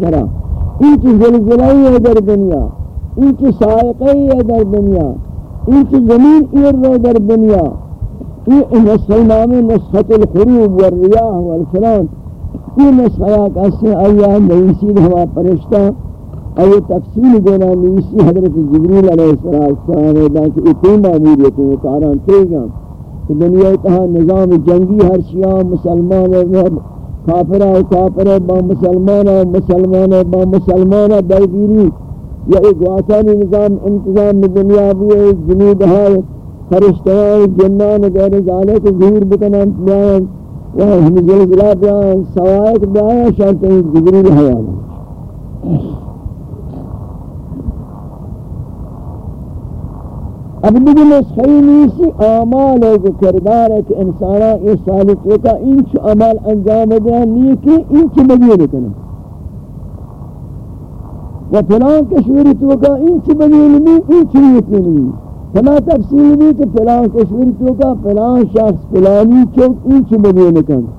سرا انچ زلزلائی ہے در دنیا ان انچ سائقی ہے در دنیا انچ زمین ایر رو در دنیا یہ نسخہ نامی نسخت الخروب والریاح والفلان یہ نسخہ کسی آیا نویسی ہوا پرشتہ اور تفصیل دینا نویسی حضرت جبریل علیہ السلام کہ اتنی معمولیت ہے کاران تیگا دنیا اتہا نظام جنگی ہر شیعہ مسلمان کافر ہے کافر ہے با مسلمان ہے مسلمان ہے با مسلمان ہے بیگیری یا ایک واسانی نظام، انتظام دنیا بھی ہے جنود ہے فرشتیان جنان غیر ذالک، ظہور بکنن بیان و ہم زلزلہ بیان سوائک بیان شانتے جبریل حوالا اب دیگه نسخه نیسی اعمال ہے کردار ہے کہ انسانا یہ سالت ہوتا انچ عمل انجام دیا نہیں کہ انچ مدیر کنا و فلان کشوری تو کا انچ مدیر نہیں انچ یقین نہیں فلا تفصیل بھی کہ فلان کشوری تو کا فلان شخص، فلانی چوک انچ مدیر کنا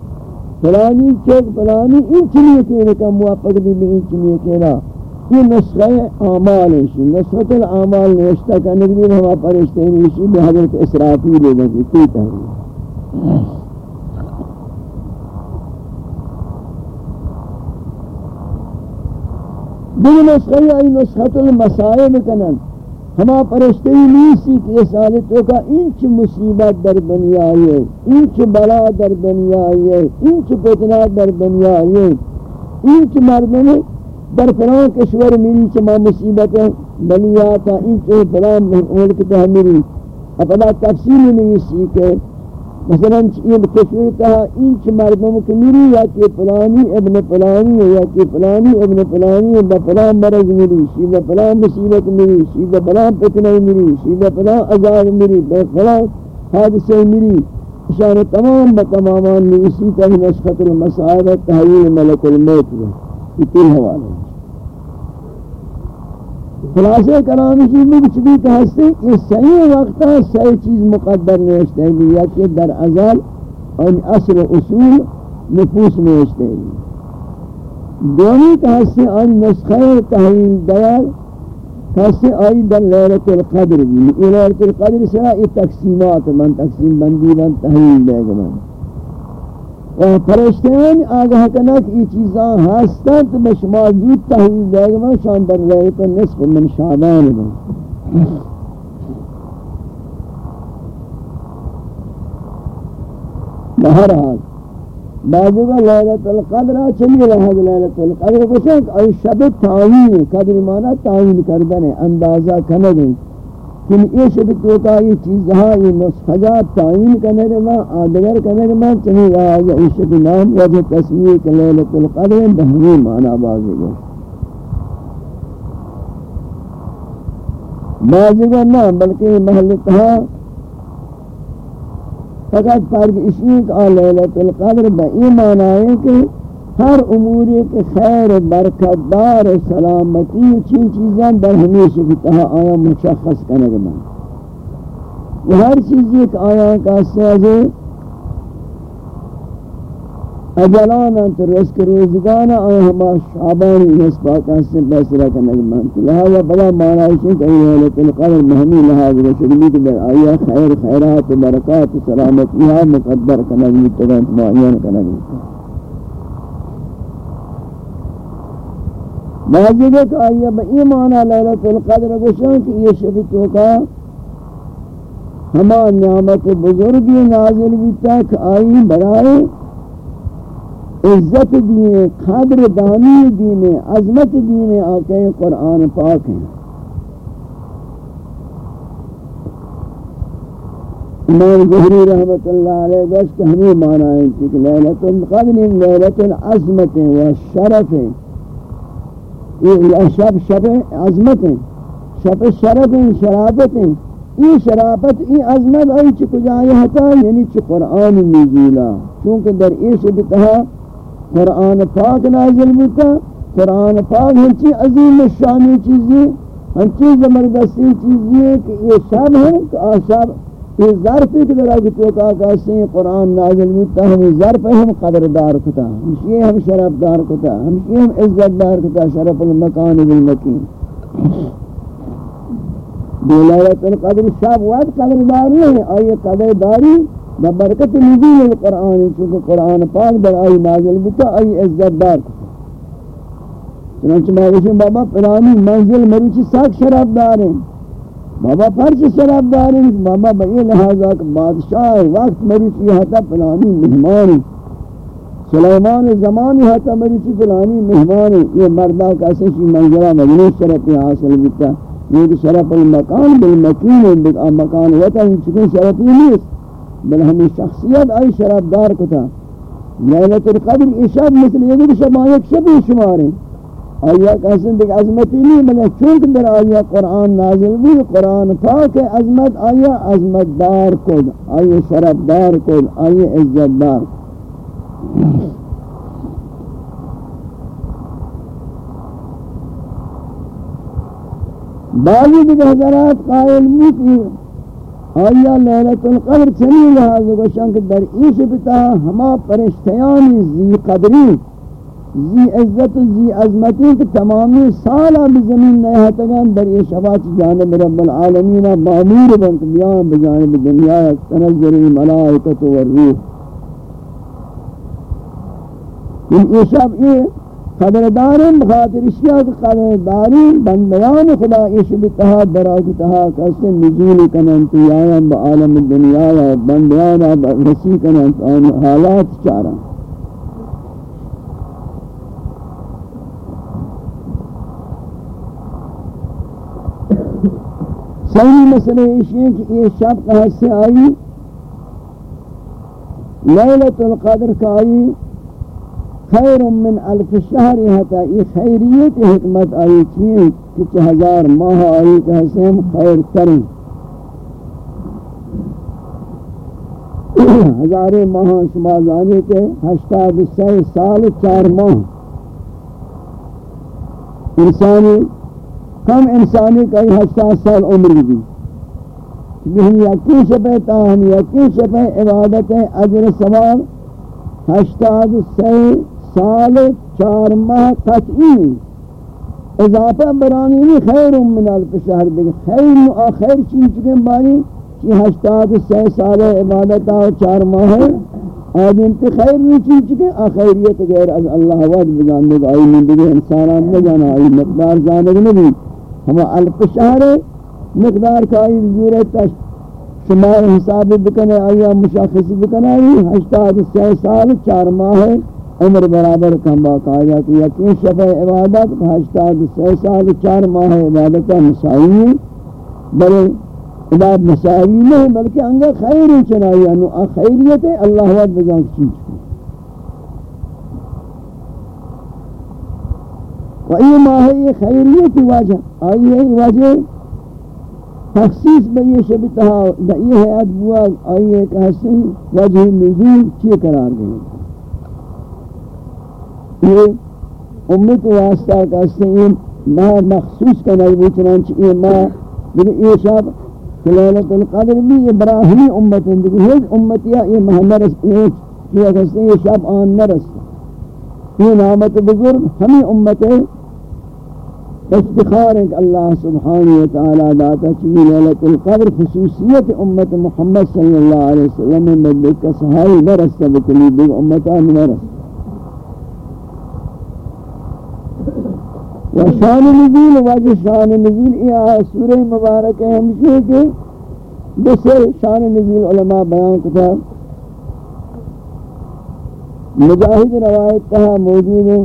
فلانی چوک، فلانی انچ یقین کنا موافق دی میں انچ یقین کنا یہ نسخہ اعمال ہے نسخہ الاعمال نوشتہ کا نبی ہوا پرشتے ہیں، اسی میں حضرت اسرافیل ہے کہ کوئی تحریر دیکھ نسخہ ای نسخہ المصائب کنن ہما پرشتے ہی نیسی کہ یہ سالتوں کا انچ مصیبت در دنیا ہے، انچ بلا در دنیا ہے، انچ فتنہ در دنیا ہے۔ انچ مردنے در فلان کشور میری چما مصیبت بلیاتا این چه فلان ملک تہ میری اپنا تفصیل نہیں۔ سی کہ مثلا یہ کشور تہ این چه مردم کہ میری یا کہ فلانی ابن فلانی یا کہ فلانی ابن فلانی با فلان مرض میری سی با فلان مصیبت میری سی با فلان فتنہ میری سی با فلان عذاب میری با فلان حادثہ میری اشارہ تمام بتمامان نویسی تہ نسخت المصائب تحویل ملک الموت ہے یہ تین حوالے خلاصہ کلامی چیز میں کچھ بھی کہستے یہ صحیح وقت ہے، صحیح چیز مقدر نوشتے ہیں یا کہ در ازل اور اصل اصول نفوس نوشتے ہیں دونی کہستے ان نسخہ تحویل دیار کہستے آئی در لیلت القدر بھی۔ لیلت القدر سرا یہ تقسیمات من تقسیم بندی، من تحویل دے گا من فرشتیان آگاہ کنک یہ چیزاں ہستن تو بشما زود تحویل دے گا من شان در ریت نصف من شعبان من بہرحال، بعضی کا لیلت القدر چلی رہا لیلت القدر کچھ ای شب تعوین قدر مانا تعوین کردن، اندازہ کنگیں کہ یہ شب تو کا یہ چیز ہاں یہ نسخہ تعین کرنے کے میں آدگر کرنے میں چنی رہا ہے اس شب نام وجہ تسمیہ کہ لیلۃ القدر بہنی معنی بازی گو بازی گو نہ، بلکہ محل تہا، فقط فرق اس لیے کہ لیلۃ القدر بہ ایمان آئے کہ ہر اموری کے خیر برکت دار سلامتی چین چیزاں در ہمیشہ کی تہا آیا مشخص کرنے گا وہ ہر چیز ایک آیا کا سازے اجلانا تو رزق روزگانا آیا ہما شعبانی نسبہ کا سے بیسرہ کرنے گا لہذا بلا معنی ہے کہ یہ ایلیت القدر مہمی لہذا رشدمی کے در آیا خیر خیرات و برکات و سلامتی ہاں مقدر کرنے گا تغیرت معین کرنے گا واجب ہے کہ آئیے با ایمانا لیلت القدر گوشن کہ یہ شفتوں کا ہما نعمت بزرگی نازل بھی تک آئی برائے عزت دین، قدر دانی دین، عظمت دین آقای قرآن پاک ہیں۔ امام ظہری رحمت اللہ علیہ گوشت ہمیں مانا ہے کہ لیلت القدر لیلت العظمت و شرف۔ ہے یہ شب شب عظمت ہیں شب شرف ہیں شرافت ہیں یہ شرافت یہ عظمت ای چی کجائی ہتا یعنی چی قرآن نزولا۔ چونکہ در یہ شب کہا، قرآن پاک نازل بتا قرآن پاک ہنچی عظیم شانی چیزی ہنچی زبردستی چیزی ہے کہ یہ شب ہے کہ آ شب یہ ظرف ایک درہ کی توقع کہتے ہیں قرآن نازل ہوتا ہم ظرف ہم قدردار کتا ہمشی ہم شرف دار کتا ہمشی ہم عزت دار کتا شرف المکان بالمکین بلیلت القدر شب وقت قدردار نہیں ہے آئی قدرداری ببرکت نزول القرآن چونکہ قرآن پاک در آئی نازل بتا آئی عزت دار کتا۔ چنانچہ میں بابا پرانی منزل مروچی ساک شرف دار ہیں۔ بابا پرچ شراب داری بابا بئی لحاظہ کہ بادشاہ وقت میری مریچی حتا پلانی مہمانی. سلیمان زمانی حتا مریچی پلانی مہمانی. یہ مردہ کا سشی منظرہ مجنی شرفی حاصل بتا یہ کہ شرف المکان بالمکین بقا مکان وطا ہی چکن شرفی نیست. بل ہمیں شخصیت آئی شراب دار کتا. لیلت القدر یہ شب مثل یہ شب آیت شب شماریں آیا کسن دیکھ عظمتی نہیں، مگر چونکہ در آیا قرآن نازل بھی قرآن پاک عظمت آیا، عظمت دار کد آیا شرف دار کد آیا عزت دار۔ بعضی دیکھ حضرات قائل موتی آیا لیلت القدر چنی لحاظ کو شنک در ایش بتا ہما پرشتیانی زی قدری۔ زی عزت و زی عظمتی کہ تمامی سالہ بزمین نیہتگان در یہ شبات جانب رب العالمین معمور بنت بیان بجانب دنیا تنظر الملائکت والروح ان یہ شب یہ قدردارن بخاطر اشیاء قدردارین بندیان خدا عشق بتہا براک تہا کسی نزول کنن تیایا با عالم الدنیا بندیان رسی کنن حالات چارا صحیح مسئلہ یہ کہ یہ شب کہاں سے آئی لیلت القدر کا آئی خیر من الف شہر ہتا یہ خیریت حکمت آئی چیئے کچھ ہزار ماہ آئی کہ ہم خیر کریں ہزار ماہ شما جانے کے ہشتاد سی سال چار ماہ انسانی ہم انسانی کا ہشتاد سال عمر بھی ہم یقین شپے تا ہم یقین شپے عبادت اجر سوال ہشتاد سی سال چار ماہ قطعی اضافہ برانی نہیں، خیر من الف شہر دیکھ خیر و آخر چیز چکے باری چی ہشتاد سی سال عبادت چار ماہ آدم تے خیر نہیں چیز چکے آخریت غیر از اللہ وعد بجاننے آئی من دیگے انسانان نہ جانا آئی مقدار جانگ نبی ہما الف شہر مقدار کا آئی زورت شمار حساب بکنے آئی مشاخص بکنے آئی ہشتاد سی سال چار ماہ عمر برابر کم باقاعدہ کہ یقین شفع عبادت ہشتاد سی سال چار ماہ عبادت مسائی بلے عباد مسائی نہیں بلکہ انگا خیر چنائی انو خیریت اللہ وعد بزان چیز و این ماہ یہ خیریت وجہ آئی ہے وجہ تخصیص بئی شب تہا بئی حیات بوا آئی ہے کہ حسن وجہ نزول چی قرار گئے یہ امت واسطہ کا حسن یہ ماہ مخصوص کا نظر چنانچہ یہ ماہ بلی یہ شب خلالت القدر بھی یہ براہمی امت ہے دیکھ ہیچ امتیا یہ ماہ نرس یہ شب آن نرس. یہ نامت بزرگ ہمیں امت ہے افتخار ہے کہ اللہ سبحانہ وتعالی داتا چمی لیلت القدر، خصوصیت امت محمد صلی اللہ علیہ وسلم میں مدد کا سہائی نرستا بکلی دیکھ امتان نرستا و شان نزول واجہ شان نزول، یہ سورہ مبارک ہے، ہمشہ کہ دوسرے شان نزول علماء بیان کتا مجاہد روایت کہا موجود ہے۔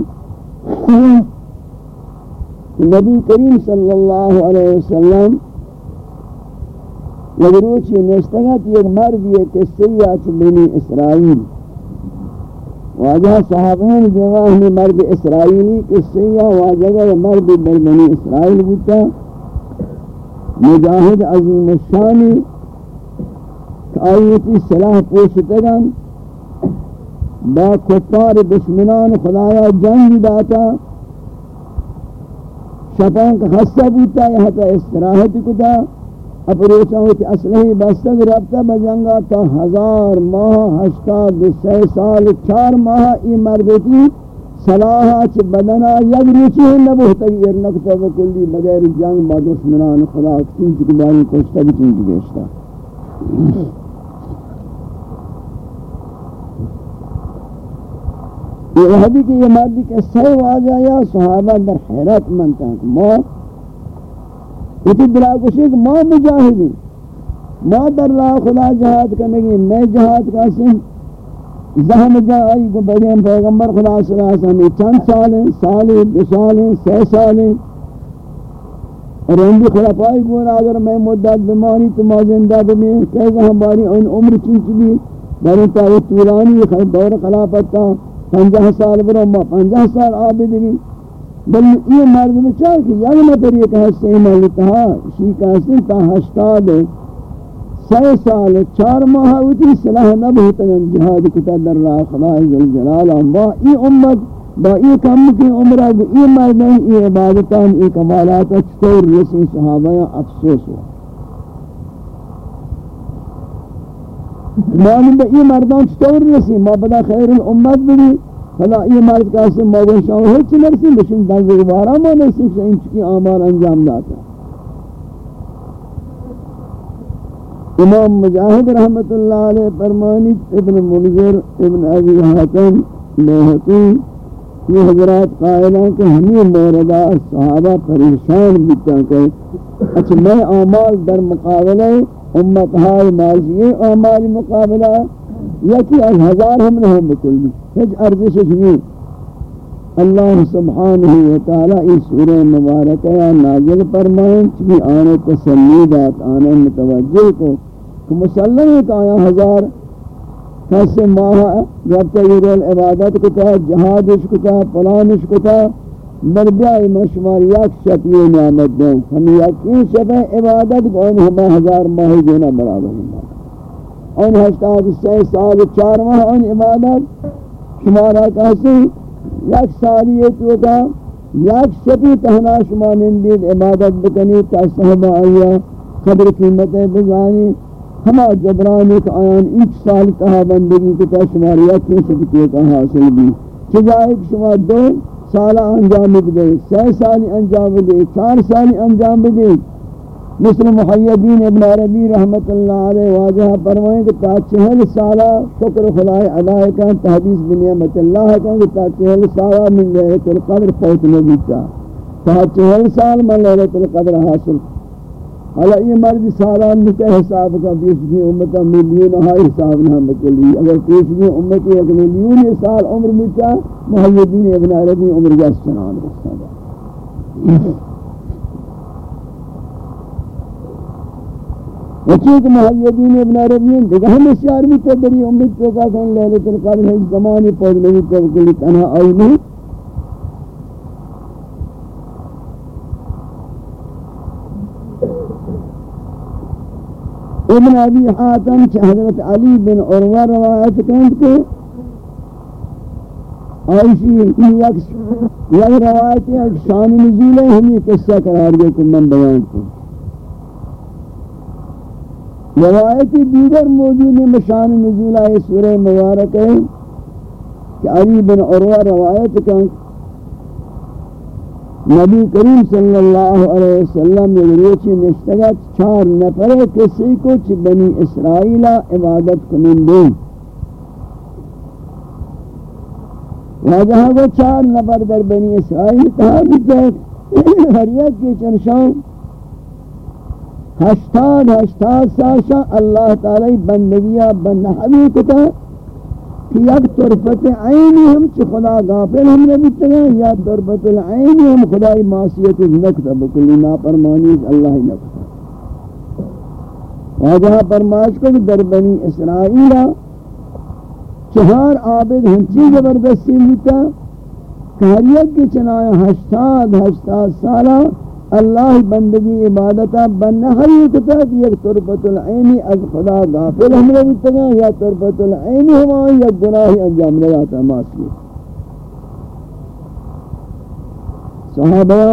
نبی کریم صلی اللہ علیہ وسلم لگروچی نشتگت یک مرد یک سیات بنی اسرائیل واجہ صحابین جواہ مرد اسرائیلی قصیہ واجہ مرد بنی اسرائیل بتا مجاہد عظیم الشانی آیتی صلاح پوشتگن با کفار دشمنان خدایا جنگ داتا شپان کا خستہ بوتا یہاں تا استراحت کتا۔ اپروچا ہوتی اسلحی بستگ ربتا بجنگا تا ہزار ماہ ہشتاد سی سال، چار ماہ ای مردتی صلاحا چھ بدنا یک روچی ہے نبو تغییر نکتا و بغیر جنگ با دشمنان خدا چینچ کباری کشتا بھی چینچ گیشتا یہ وحدی کہ یہ مردی کہ سی واجہ یا صحابہ در حیرت منتا ہے موت اسی بلا کشی کہ ماں مجاہدی ماں در لا خدا جہاد کرنے گی میں جہاد کا سن زہم جائی کو بڑیم پیغمبر خدا صلی اللہ علیہ وسلم چند سال ہیں، سال دو سال ہیں سی سال ہیں۔ اور اندی خلافائی گونا اگر میں مدت بیماری تو ما زندہ بمی کیسا ہماری ان عمر چیچ بھی باری تاوی طولانی دور خلافت تا پنجہ سال برو، ما پنجہ سال عابد بھی بل یہ مرد میں چاہے کہ یعنی میں پر یہ کہا سے ملتا شی کا سن تا ہشتاد سی سال چار ماہ ہوتی صلاح نبہتا جہاد کتا در راہ خدا عزالجلال با ای امت، با ای کم کی عمرہ با ای مردن ای عبادتان ای کمالات چطور رسی صحابہ افسوس ہوا معنی با ای مردان چطور رسی ما بدا خیر الامت بھی فلا یہ مرد کا سے موگن شاہ ہے چھ نرسی بشن دنگ دوبارہ ما نرسی شاہ چکی آمار انجام داتا امام مجاہد رحمت اللہ علیہ فرمانی ابن منظر ابن ابی حاتم لیحقی یہ حضرات قائلان کہ ہمیں موردہ صحابہ پریشان بیتا کہ اچھا میں آمال در مقابلہ امت ہائی ماضی آمال مقابلہ یکی از ہزار ہم نے ہم بکلی. ہج ارزش نہیں اللہ سبحانہ وتعالی اس سورہ مبارکہ یا نازل فرمائیں چکی آنے تسلیدات آنے متوجہ کو. کہ مسلم ہے کہ آیا ہزار کیسے ماہ جب تغیر العبادت کتا جہادش کتا پلانش کتا مربیائی مشمار یک شفی نعمت دیں ہم یقین شفی عبادت کو ان ہمیں ہزار ماہ جونا برابر ہیں ان ہشتاد سی سال چار ماہ ان عبادت، شمارا کہتے یک سالی تو کا یک شپی تہنا شما نندید عبادت بکنی، تا صحبہ آیا، قدر قیمتیں بزانی۔ ہما جبران ایک آیان ایک سال تہا بندگی کتا شماری یک شپی کا حاصل بھی۔ چجائے شما دو سالہ انجام دے سہ سالی انجام دے، چار سالی انجام دے۔ مثل محیدین ابن عربی رحمت اللہ علیہ واجہ فرمائیں کہ تا چہل سالہ شکر خدای عدائے کا تحدیث بنیمت اللہ کا کہ تا چہل سالہ من لیلت القدر پوت نبی تا۔ چہل سال من لیلت القدر حاصل حالا یہ مرد سالان نکہ حساب کا پیشگی امتا ملیون ہائی حساب نہ مکلی اگر پیشگی امتی ایک ملیون سال عمر مچا محیدین ابن عربی عمر جس چنان رسالہ وچیت محیدین ابن عربین دیگه ہم اشیار بھی تو بری امید تو کا کن لیلت القدر ہے زمانی پود نہیں تو کلی تنہا آئی نہیں۔ ابن ابی حاتم چھ حضرت علی بن عروہ روایت کہند کہ آئیشی یک روایت ہے شان نزول ہے، ہم یہ قصہ قرار دے کہ من بیان کروں۔ روایتی دیگر موجود مشان نزول آئے سورہ مبارک ہے، کہ علی بن عروہ روایت کا نبی کریم صلی اللہ علیہ وسلم یہ روچی نشتگت چار نفر کسی کو چھ بنی اسرائیل عبادت کنن دیں۔ واجہاں کو چار نفر در بنی اسرائیل کہا بھی ہر یک کے چنشان ہشتاد ہشتاد ساشا اللہ تعالی بندگیہ بندحبی کتا۔ کہ یک طرفت عینی ہم چھ خدا غافل ہم نے بیتگا یا طرفت العینی ہم خدای معصیت نکتا بکلی ناپرمانی اللہ نکتا واجہ پرماش کو در بنی اسرائیل چہار عابد ہنچی زبردستی بیتا کہ ہر یک کے چنایا ہشتاد ہشتاد سالہ اللہ بندگی عبادتا بنہری کتا کہ یک طرفت العینی از خدا غافل ہم نے بتگا یا طرفت العینی ہم یا گناہی انجام لگاتا ماسی صحابہ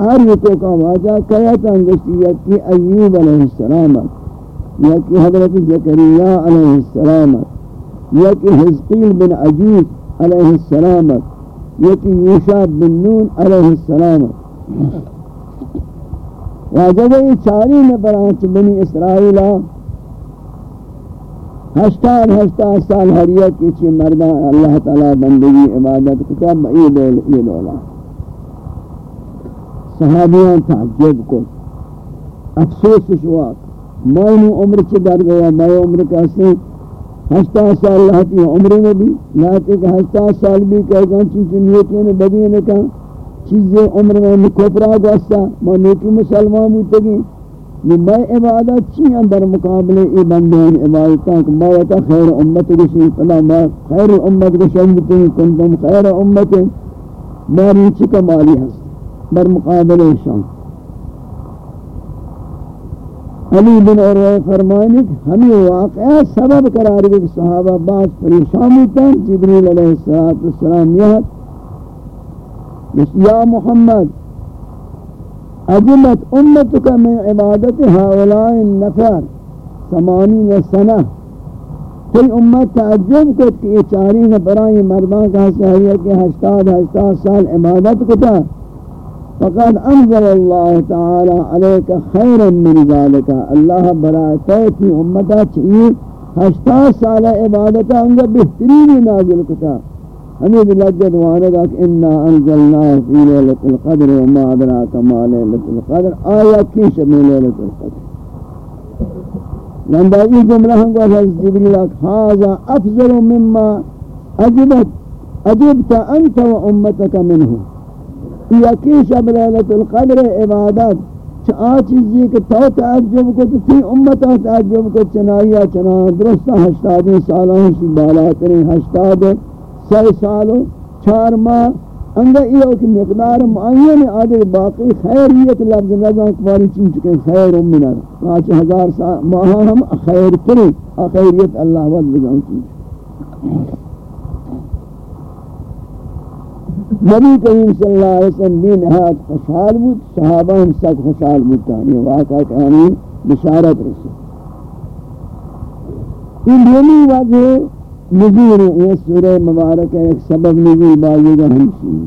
ہر کو کا واجہ کیا تنگشتی یکی ایوب علیہ السلام یکی حضرت زکریہ علیہ السلام یکی حزقیل بن عجیب علیہ السلام یکی یوشا بن نون علیہ السلام۔ واجب یہ چاری میں برانچ بنی اسرائیلہ ہشتاد ہشتاد سال حریت کی چی مردان اللہ تعالی بندگی عبادت کتاب عید اولا صحابیان تعجب کو افسوس شواک میں عمر چی در گیا؟ میں عمر کیسے ہشتاد سال لہتی عمر میں بھی لہتی کہ ہشتاد سال بھی کہہ گا چیز نیتیں نے بدی نے کہا چیزیں عمر میں کفرہ گوستا میں نیتی مسلمان ہوتے گی میں عبادت چی اندر مقابلے ای بندین عبادتاں کہ میں وقت خیر امت رسی فلا ما خیر امت رشنبتیں کنتم خیر امت۔ ماری چی کمالی ہست بر مقابلے شان علی بن عروہ فرمائنے کہ ہمیں واقعہ سبب قرار گئے کہ صحابہ بعض پریشان ہوتا ہیں جبریل علیہ السلام یہ یا محمد اجلت امتك من عبادت هؤلاء النفر ثمانین سنہ۔ کوئی امت تعجب کو کہ یہ چاری نفران مردان کا سہیہ کہ ہشتاد ہشتاد سال عبادت کتا۔ فقد انزل اللہ تعالی علیک خیر من ذالک۔ اللہ برائے کی امتا چاہیے ہشتاد سال عبادت انگا بہترین نازل کتا۔ ہمیں لجد واردا کہ انا انزلنا فی لیلۃ القدر وما ادراک ما لیلۃ القدر آیا کی شب لیلۃ القدر؟ لندا یہ جملہ ہم کو حضرت جبریل هذا افضل مما اجبت اجبت انت و امتك منه. یہ کی شب لیلۃ القدر، عبادت چا چیزی کہ تو تعجب کو تھی امت تعجب کو چنایا چنا درست 80 سالوں سے بالا ترین 80 سی سال چار ماہ، انگا یہ کہ مقدار معین آدھے باقی خیریت لفظ نظام اکباری چیز چکے خیر منر پانچ ہزار سال ماہ ہم خیر کریں خیریت اللہ وقت بجان چیز نبی کریم صلی اللہ علیہ وسلم بھی نہایت خوشحال بود، صحابہ ہم سب خوشحال بودتا یہ واقعہ کہانی بشارت رسول ان دونی وجہ نزول یہ سورہ مبارک ایک سبب نزول بائی گا ہمشی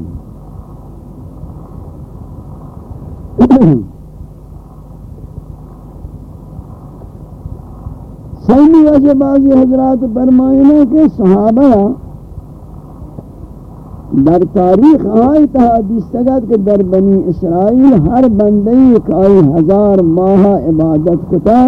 سیمی وجہ بعضی حضرات فرمائنے کہ صحابہ در تاریخ آئی تحادیث تگت کہ در بنی اسرائیل ہر بندی ایک آئی ہزار ماہ عبادت کتا۔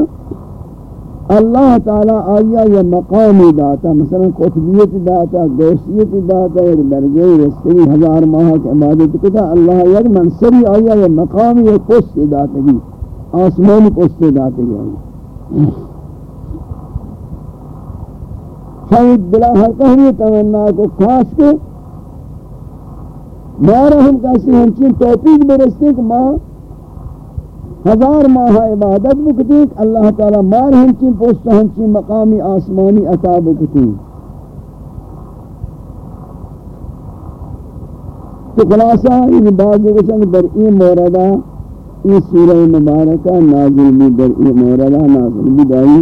اللہ تعالی آیا یہ مقامی داتا، مثلا قطبیت داتا، گوشیت داتا، ایک درجہ رسطی ہزار ماہ کے عبادت کتا، اللہ یک منصری آیا یہ مقامی یہ قصد داتا گی آسمانی قصد داتا گی آیا۔ شاید بلا ہر کہنی تمنا کو خاص کے مارا ہم کسی ہمچین توفیق برستے کہ ماں ہزار ماہ عبادت بکتی، اللہ تعالی مار ہنچی پوست ہنچی مقامی آسمانی عطا بکتی۔ تو خلاصہ، یہ بات جو کچھ در ای موردہ ای سورہ مبارکہ نازل بھی در ای موردہ نازل بھی دائی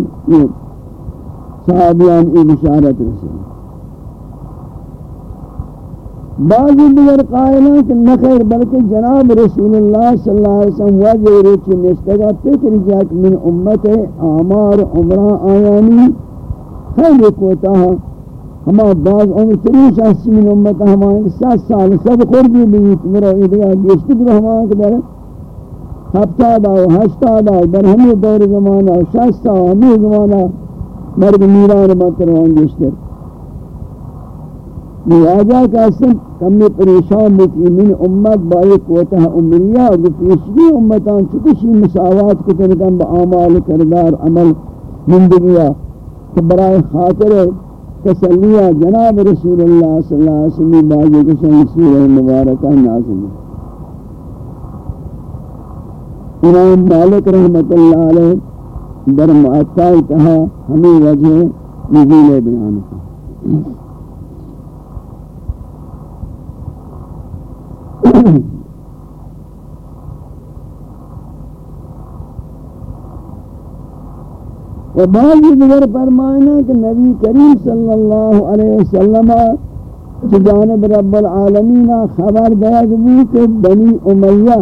صحابیان ای بشارت رسول۔ بعضی دیگر قائلہ کہ نخیر بلکہ جناب رسول اللہ صلی اللہ علیہ وسلم وجہ روچی نشتگا فکر جاک من امت آمار عمرہ آیانی. خیر کوتا ہے ہما بعض عمر تریش اسی من امت ہمائیں سات سال سب خوردی بیت. مرا ایدگا گیشتی کرو ہمائیں کہ در ہفتہ دا و ہشتہ دا در ہمیں دور زمانہ شستہ ہمیں زمانہ مرد میران مطران گیشتر لہذا کہ اصلا کمی پریشان بکی من امت بائی کوتہ امریہ و پیشگی امتان چکشی مساوات کو تنکم با آمال کردار عمل مندگیا کہ برای خاطر تسلیہ جناب رسول اللہ صلی اللہ علیہ وسلم بائی کشن سورہ مبارکہ نازل امام مالک رحمت اللہ علیہ در معطائی تہا ہمیں وجہ نزول بیان کا نہیں و بعضی دیگر فرمائنا کہ نبی کریم صلی اللہ علیہ وسلم کی جانب رب العالمین خبر دیا کہ بنی امیہ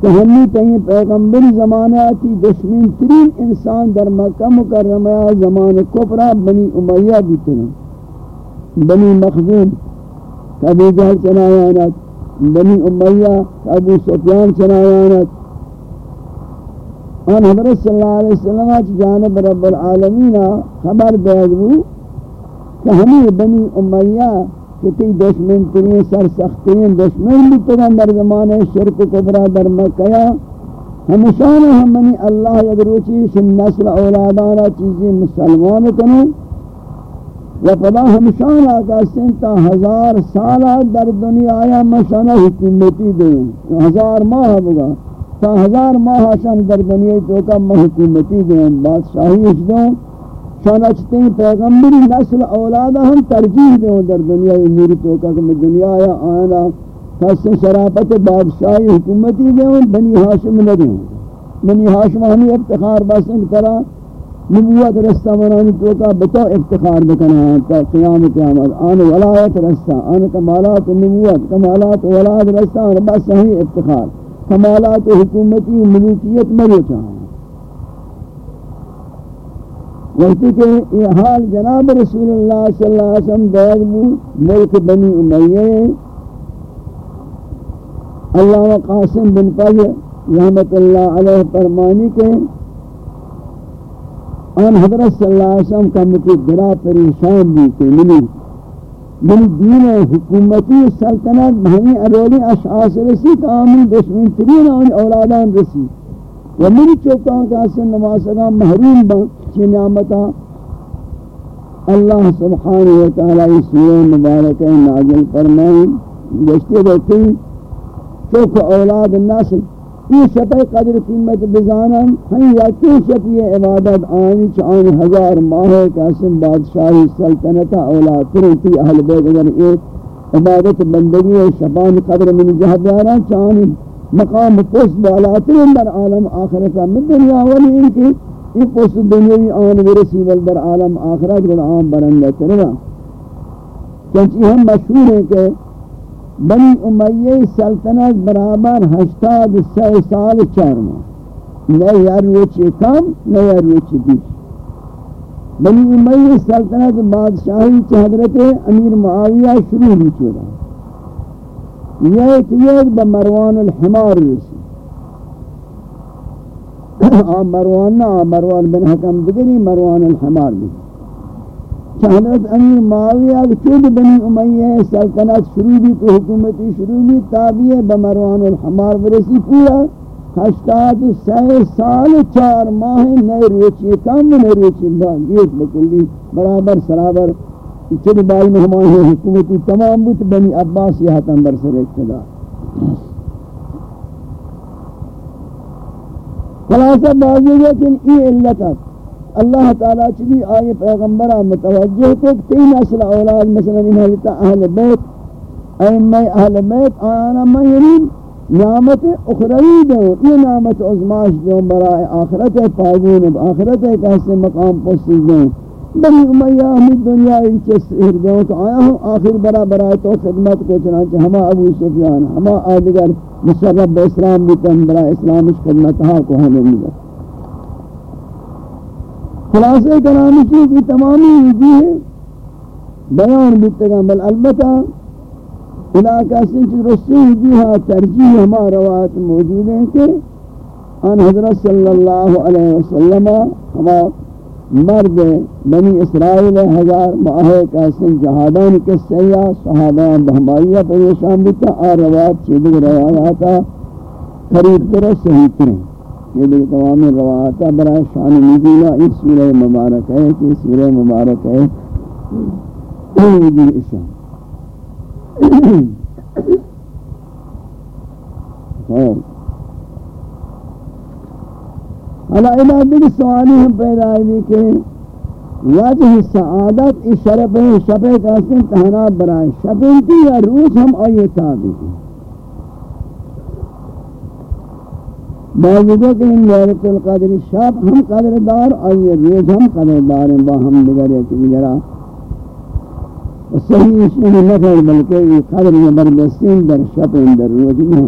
کہ ہمی تہیں پیغمبر زمانہ کی دشمین ترین انسان در مکہ مکرمہ زمان کفرہ بنی امیہ بیتنے بنی مخزوم ابو جہل چنایانت، بنی امیہ، ابو سفیان چنایانت۔ ان حضرت صلی اللہ علیہ وسلم جانب رب العالمین خبر دے گو کہ ہمیں بنی امیہ کتی دشمن ترین سر سختین دشمن بھی در زمان شرک کبرا در مکہ ہمشان ہمنی اللہ یدروچی شن نسل اولادانا چیزی مسلمان کنو و پدا ہمشان آقا سنتا ہزار سالہ در دنیا آیا مشانہ حکومتی دیں ہزار ماہ بگا تا ہزار ماہ شان در دنیا تو کا حکومتی دیں بادشاہی اچ دوں شان اچتے ہیں پیغمبری نسل اولاد ہم ترجیح دیں در دنیا امور تو کا دنیا یا آنا خاص شرافت بادشاہی حکومتی دیں بنی ہاشم نہ دیں بنی ہاشم ہمیں افتخار باسن کرا نبوت رستہ منانی تو کا بتا افتخار بکنا تا قیام قیامت. آن ولایت رستہ، آن کمالات نبوت، کمالات ولاد رستہ، آن بس صحیح افتخار. کمالات حکومتی و ملوکیت مرو چاہاں. وقتی کہ یہ حال جناب رسول اللہ صلی اللہ علیہ وسلم دید بو ملک بنی امیہ اللہ قاسم بن فضل رحمت اللہ علیہ فرمانی کے ان حضرت صلی اللہ علیہ وسلم کا مطلب مکی درہ پریشان بھی کہ منی من دین حکومتی سلطنت بہنی ارولی اشعاص رسی کامل دشمن ترین آن اولادان رسی۔ و من چوکان کا حسن نمازگا محروم با چی نعمتا۔ اللہ سبحانہ وتعالی سورہ مبارکہ نازل فرمائیں گشتے دیکھیں چوک اولاد نسل یہ شپے قدر قیمت بزانن ہم یکی شپی عبادت آنی چاہن ہزار ماہ قاسم بادشاہی سلطنت اولاد ترتی اہل بیت اگر ایک عبادت بندگی و شپان قدر من جہد دارا چاہن مقام پوست بالاتر در عالم آخرتا من دنیا ولی ان کی یہ پوست دنیاوی آن ورسی ول در عالم آخرت گل عام برندہ ترگا چنچی ہم مشہور ہیں کہ بنی امیہ سلطنت برابر ہشتاد سی سال چار ماہ نہ یار روچی کم نہ یار روچی بیش. بنی امیہ سلطنت بادشاہی چھ حضرت امیر معاویہ شروع بھی چودا. یہ تیز بمروان الحمار رسی. آم مروان نہ مروان بن حکم دگری مروان الحمار بھی حضرت امیر معاویہ چود بنی امیہ سلطنت شروع بھی تو حکومتی شروع بھی تابعی بمروان الحمار برسی پورا ہشتاد سی سال چار ماہ نئے روچی کم نئے روچی گیت بکلی برابر سرابر چود بائی مہمان ہے حکومتی تمام بوت بنی عباس یہ حتم برسر اقتدار خلاصہ بازی ہے کہ ای علتت اللہ تعالیٰ چلی آئے پیغمبرہ متوجہ کو تین اصل اولاد مثلا انہا اہل بیت ایمہ اہل بیت آنا مہرین نعمت اخروی دیں، یہ نعمت ازماش دیں، برائے آخرت پاگون، آخرت کیسے مقام پستی دیں۔ بنی امیہ ہمیں دنیا ایچے سہر دیں تو آیا ہوں، آخر برا برائے تو خدمت کو چنانچہ ہما ابو سفیان، ہما آدگر مشرب اسلام بھی کن برائے اسلامش خدمت ہاں کو ہمیں ملتا خلاصہ کلامی کی کی تمامی وجوہ بیان بیتگا بل البتہ علاقہ سنچ رسی وجوہ ترجیح ہما روایت موجود ہیں کہ ان حضرت صلی اللہ علیہ وسلم ہما مرد بنی اسرائیل ہزار معاہے کا سن جہادان کے سیاہ صحابان بہمائیہ پریشان بیتا آر روایت چیدگ روایاتا قریب کرے صحیح کریں یعنی یہ بھی تمام روایات برائے شان نزولہ اس سورہ مبارک ہے کہ سورہ مبارک ہے۔ وجود اسلام حالا الہ دیکھ سوالی ہم پیدا ہے کہ وجہ سعادت اس شرف ہے شبہ کا سن تحناب برائے شبہ کی یا روز ہم آئیے تابع ہیں باوجود کہ ان لیلت القدر شب ہم قدر دار آئیے روز ہم قدر دار ہیں با ہم دیگر ایک دیگرہ صحیح اس میں نفر بلکہ یہ قدر زبردستین در شب در روز میں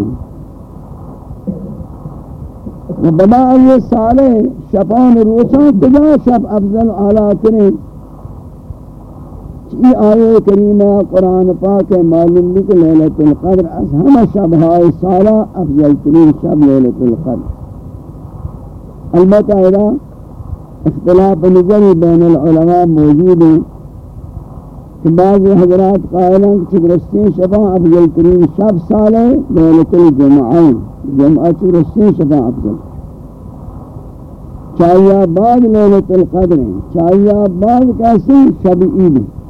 و بما یہ سالے شبان روچان کجا شب افضل آلہ کریں یہ آیے کریمہ قرآن پاک معلوم بھی کہ لیلت القدر از ہم شبہائے سالہ افضل ترین شب لیلت القدر. البتہ اذا اختلاف نظری بین العلماء موجود ہیں کہ بعض حضرات قائلان کہ چکرستین شبہ افضل ترین شب سالہ لیلت الجمعین جمعہ چکرستین شبہ افضل. چاہیے بعد لیلت القدر ہیں چاہیے بعد کیسے شب عید. ہیں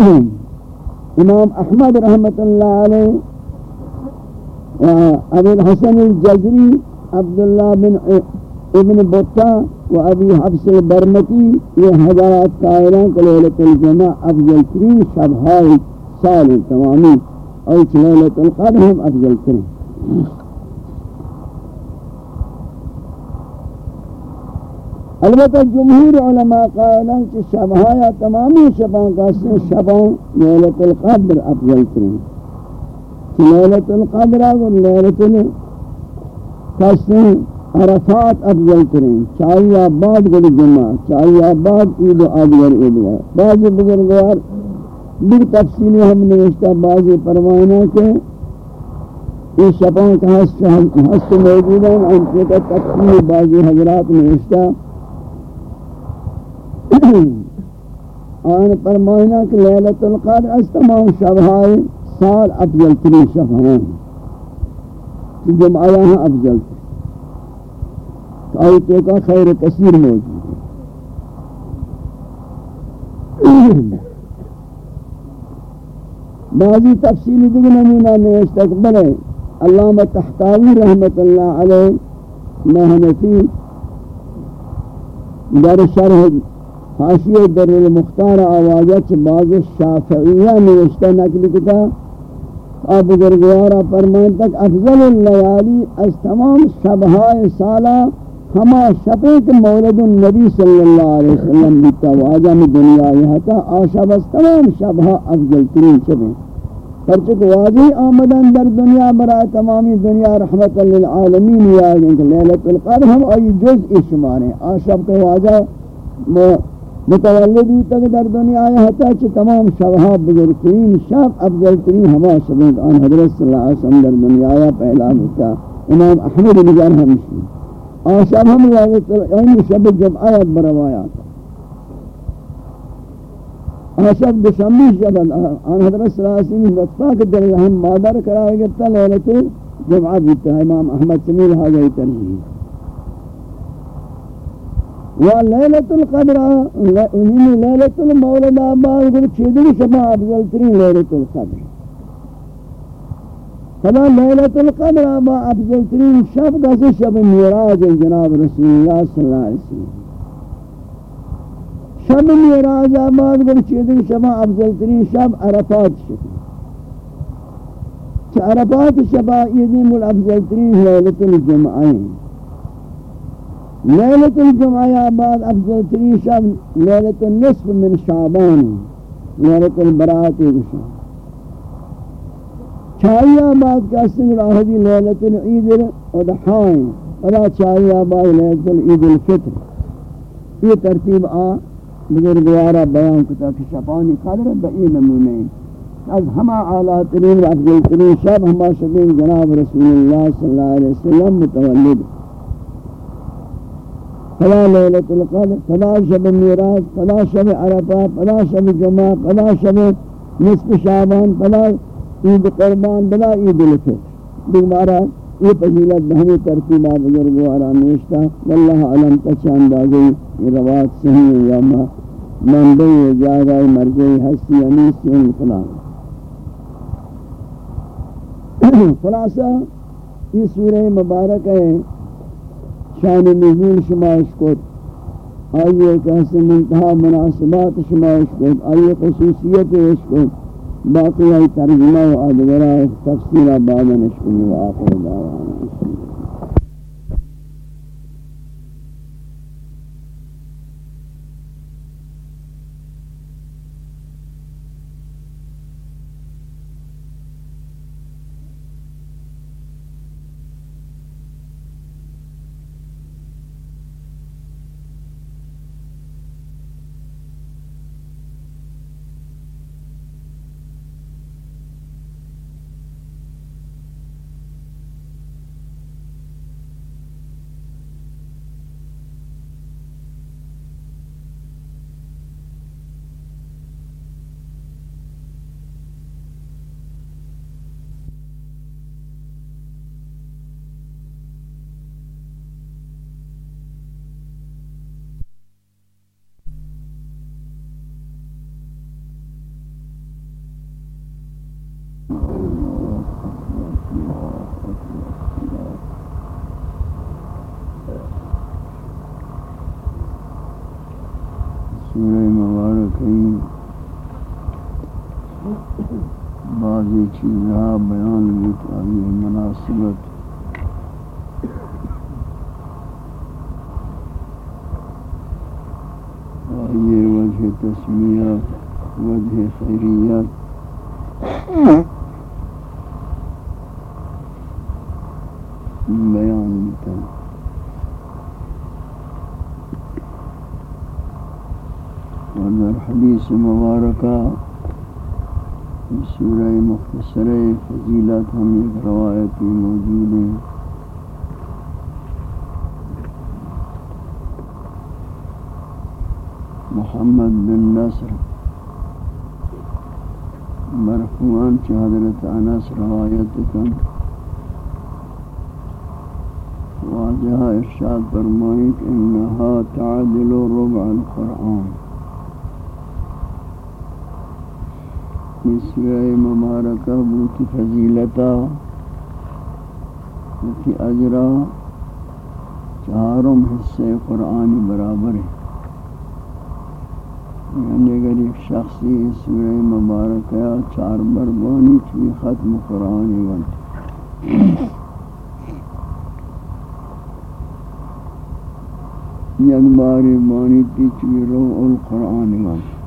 امام احمد رحمت اللہ علیہ ابو الحسن الجزری، عبداللہ بن ابن بطہ و ابی حفظ البرمکی، یہ حضرات قائلان کو لیلت الجمع افضل ترین شبہائی سال تمامی، اور لیلت القدر ہم افضل ترین۔ البتہ جمہور علماء قائلان کہ شبہ یا تمامی شبان کا سے شبان لیلت القدر افضل کریں کہ لیلت القدر اور لیلت القدر عرفات افضل کریں چاہیے آباد گل جمعہ، چاہیے آباد عید و آدگر عید و بعض بزرگوار بیر تفصیلی ہم نے نوشتا بعض پروانہ کے یہ شبان کا ہست موجود ہیں، ان کے تفصیل بعض حضرات نے نوشتا آن فرمائنا کہ لیلت القدر از تمام شبہائے سال افضل ترین شب ہیں۔ کہ جمعہ یہاں افضل۔ تھی آیتوں کا خیر کثیر موجود ہے۔ بعضی تفصیلی دیگر نمونہ نوشتا کہ بلے علامہ تحتاوی رحمت اللہ علیہ، محنفی، در شرح حاشیہ در المختار آوازت بعض شافعیہ نوشتہ نقل کتا اب بزرگوارا فرمان تک افضل اللیالی از تمام شبہائے سالہ ہما شفیق مولد النبی صلی اللہ علیہ وسلم بیتا واجہ میں دنیا یہاں تا آشب از تمام شبہ افضل ترین شبیں پرچک واجی آمدن در دنیا برای تمامی دنیا رحمت للعالمین یعنی یا لیلت القدر ہم آئی جزء شماریں آشب کے واجہ متولدی تک در دنیا آیا ہے کہ تمام شبہ بزرگترین شب، افضلترین ہما شبید آن حضرت صلی اللہ علیہ وسلم در دنیا آیا پہلا ہوتا امام احمد بجان ہمشی آن شب ہم یعنی شب جب آیت بروایا آن شب دشمی شب آن حضرت صلی اللہ علیہ وسلم لطفہ کے در ہم مادر کرائے گتا لیلت جمعہ بیتا امام احمد سمیل حاجہ ترجیح لیلت القدر انہیں لیلت المولد آباد کو چیدنی شبہ افضل ترین لیلت القدر. فلا لیلت القدر آباد افضل ترین شب کسی شب میراج جناب رسول اللہ صلی اللہ علیہ وسلم. شب میراج آباد کو چیدنی شبہ افضل ترین شب عرفات شب. عرفات ایدین الافضل ترین لیلت لیلت الجمعہ بعد افضل تری شب لیلت النصف من شعبان لیلت البرات شب چاہیہ بعد کا سنگل آہدی لیلت العید الادحائن ولا چاہیہ بعد لیلت العید الفطر. یہ ترتیب آ بزرگوارا بیان کتا کہ شپانی قدر بئی نمونے. از ہما اعلیٰ ترین و افضل ترین شب ہما شبین جناب رسول اللہ صلی اللہ علیہ وسلم متولد. فلا لیلت القدر فلا شب میراج فلا شب عرفہ فلا شب جمعہ فلا شب نصف شعبان فلا عید قربان فلا عید الفطر۔ بیمارا یہ فضیلت بہمی ترتیبہ بزرگوارا نوشتا واللہ علم تچہ اندازی یہ روات صحیح ہے، یا منبع جاگہ مرجعی حسی انیسی انفلان خلاصہ، یہ سورہ مبارک ہے۔ شان نزول شما کت آئیے کہتے منتہا مناسبات شما کت آئیے خصوصیت اس باقی ہے ترجمہ و ادغرا تفسیرہ بعد نشکل و آخر دعوانا الکریم بعضی چیزها بیان بود مناسبت۔ خیریت۔ حدیث مبارکہ سورہ مختصر فضیلت ہم ایک روایتی موجود ہیں محمد بن نصر. مرفوعاً کہ حضرت آناس روایت کن واجہ ارشاد فرمائیں کہ انہا تعدل ربع القرآن. یہ سورہ مبارکہ بوتی فضیلتا کی اجرا چاروں حصے قرآن برابر ہے یعنی اگر ایک شخصی سورہ مبارکہ چار بربانی کی ختم قرآن بنتی۔ یک بار بانی تیچوی رو القرآن بنتی۔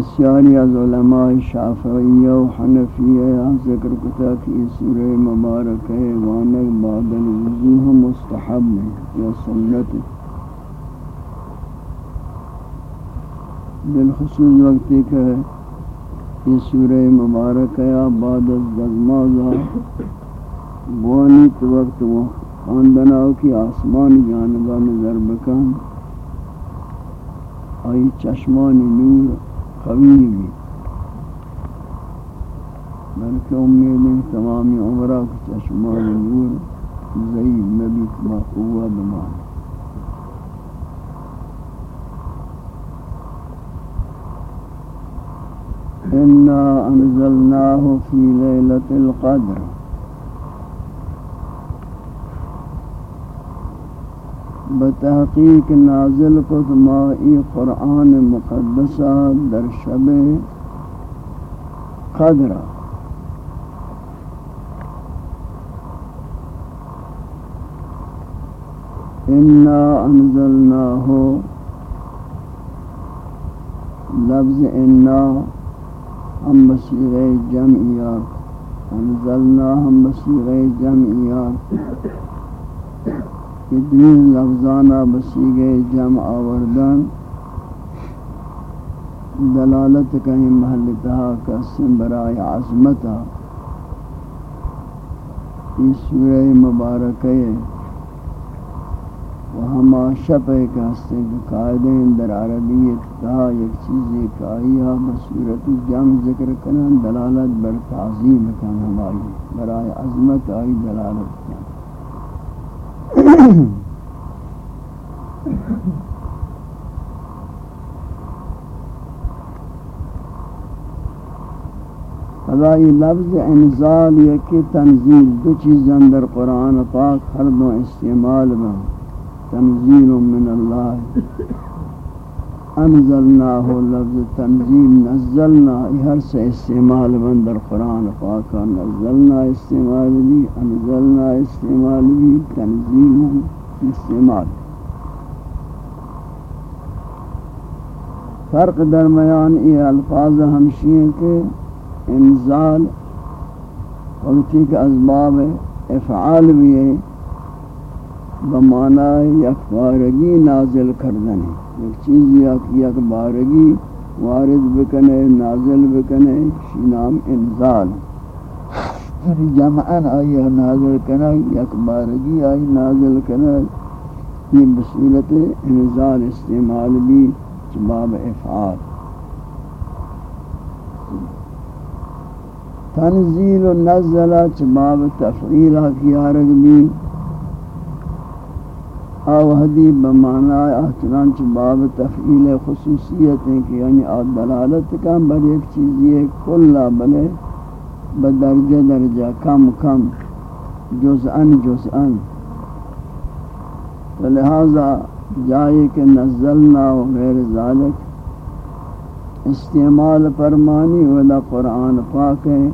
بسیاری از علماء شافعیہ و حنفیہ ذکر کتا کہ سورہ مبارک ہے وانک بعد الوضوح مستحب ہے یا سنت بالخصوص وقت کہ یہ سورہ مبارک ہے بعد الزمازہ بوانی تو وقت وہ خاندناؤ کی آسمان جانبہ نظر بکن آئی چشمان نور قوی بھی بلکہ امید ہے تمامی عمرہ کو چشمان نور زید نبی کما قوہ بمان إنا أنزلناه في ليلة القدر. بتحقیق نازل کو مائی قرآن مقدسہ در شب قدر. انا انزلناه لفظ انا ہم بصیغہ جمعیات. انزلنا ہم بصیغہ جمعیات. کہ دین لفظانہ بسیگے جمع آوردن دلالت کہیں محل تہا کسن برای عظمتا یہ سورہ مبارک ہے و ہما شپ ہے کہ ہستے کہ قائدین در عربیت تہا یک آئیہ بصورت جمع ذکر کرن دلالت بر تعظیم کن ہمائی برای عظمت آئی دلالت کن خدای لفظ انزال یکی تنزیل دو چیز اندر قرآن پاک ہر دو استعمال میں تنزیل من اللہ۔ انزلناه لفظ تنزیل نزلنا ہر سے استعمال من در قرآن پاکا نزلنا، استعمال بھی انزلنا، استعمال بھی تنزیل استعمال. فرق درمیان یہ الفاظ ہمشی کے انزال وقتی کے اسباب افعال بھی ہے بمعنی یک بارگی نازل کردن ایک چیز یک یک بارگی وارد بکنے، نازل بکنے شنام انزال۔ یعنی جمعن آئی نازل کنا یک بارگی آئی نازل کنا یہ بصورت انزال استعمال بھی باب افعال۔ تنزیل و نزلہ باب تفعیل کی آرگ بھی۔ آوہدی بمعنی احتران باب تفعیل خصوصیت ہیں کہ یعنی دلالت کا بر ایک چیز، یہ کلا بلے بدرجہ درجہ کم کم جزءن جزءن تو لہذا جائے کہ نزلنا و غیر ذالک استعمال فرمانی ولا قرآن پاک ہے۔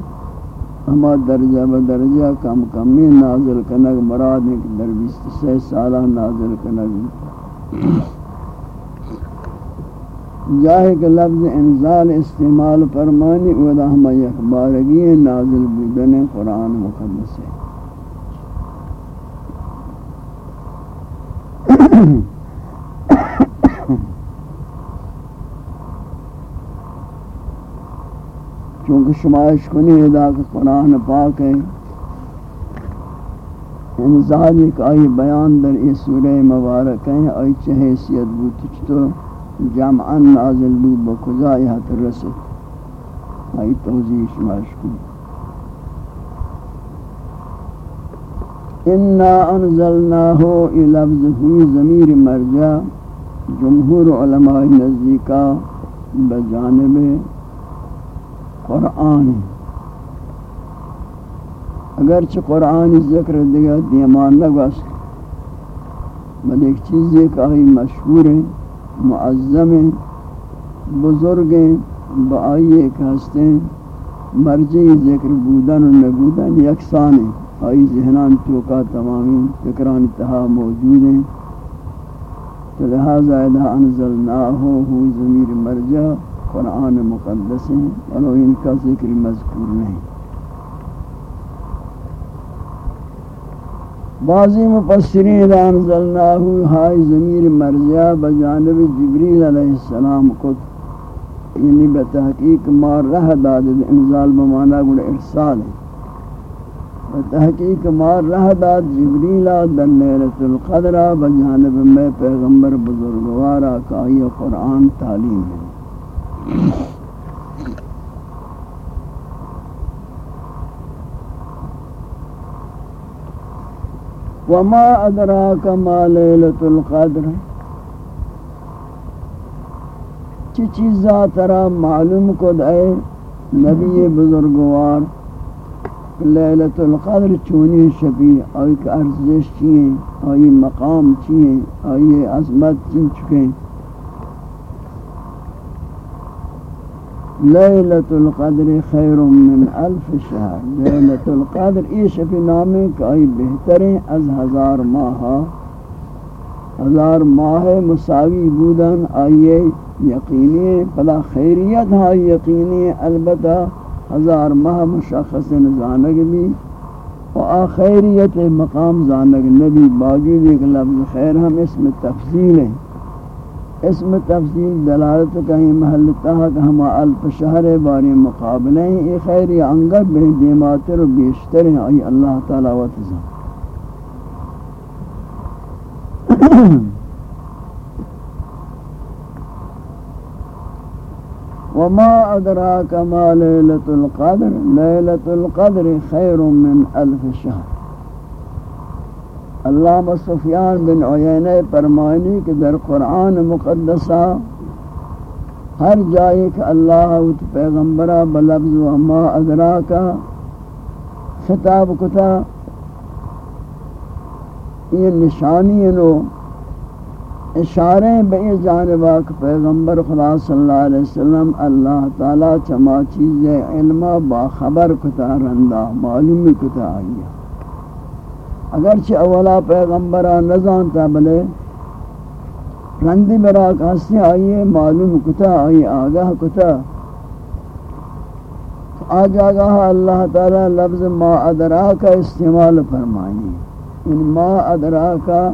ہما درجہ بدرجہ کم کمی نازل کنگ مراد ہے کہ در بیست سے سالہ نازل کنگ جاہے کہ لفظ انزال استعمال فرمانی ولا ہما یک بارگی نازل بودن قرآن مقدس ہے۔ چونکہ شمائش کنی ادا کہ قرآن پاک ہے۔ یعنی انزال ایک آئی بیان در اس سورہ مبارک ہے، آئی چہ حیثیت بوتی چطور جمعا نازل بود بکجا یہت رسد آئی توضیح شمائش کنی انا انزلناہو ای لفظ ہوئی ضمیر مرجع۔ جمہور علماء نزدیکا بجانب قرآن. اگرچہ قرآن ذکر دیگا دیمان نگوست بل ایک چیز ایک آئی مشہور ہیں، معظم ہیں، بزرگ ہیں بآئی ایک ہستے ہیں مرجعی ذکر بودن و نبودن یکسان ہیں۔ آئی ذہنان توقع تمامی فکران اتحا موجود ہیں۔ تو لہذا ادھا انزلناہو، ہو ضمیر مرجع قرآن مقدس ہیں ولو ان کا ذکر مذکور نہیں۔ بعضی مفسرین انزلناہو ہائی ضمیر مرجع بجانب جبریل علیہ السلام کت یعنی بتحقیق مار رہ داد انزال بمانا گوڑ ارسال ہے۔ تحقیق مار رہ داد جبریلا در لیلت القدرہ بجانب میں پیغمبر بزرگوارا کائی قرآن تعلیم ہے۔ وما ادراک ما لیلت القدر؟ چی چیزا ترا معلوم کو دائے نبی بزرگوار؟ لیلت القدر چونی شبی، آئی کہ ارزش چیئے، آئی مقام چیئے، آئی عظمت چین چکے۔ لیلت القدر خیر من الف شہر لیلت القدر ای شفی نامے کہ آئی بہترین از ہزار ماہ ہزار ماہ مساوی بودن، آئیے یقینی پلا خیریت ہاں یقینی، البتہ ہزار ماہ مشخص زانگ بھی. و آخریت مقام زانگ نبی باجود، ایک لفظ خیر ہم اسم تفضیل ہیں. اسم تفضیل دلالت کہیں محل تحق ہم الف شہر باری مقابلیں یہ خیر انگر بے دیماتر و بیشتر ہیں، آئی اللہ تعالی و تزا۔ وما ادراك ما ليلة القدر؟ ليلة القدر خير من الف شهر علامہ سفیان بن عیینہ فرمانی کہ در قرآن مقدسہ ہر جائے کہ اللہ و پیغمبرہ بلفظ وما ادراکا خطاب کتا یہ نشانی نو اشارے بے جانب کہ پیغمبر خدا صلی اللہ علیہ وسلم اللہ تعالی چما چیز علم با خبر کتا رندا معلوم کتا آیا اگرچہ اولا پیغمبرہ نزانتا بلے، رندی برا کاسی آئیے، معلوم کتا آئی آگاہ کتا۔ آج آگاہ اللہ تعالی لفظ ما ادراکا استعمال فرمائیں ان ما ادراکا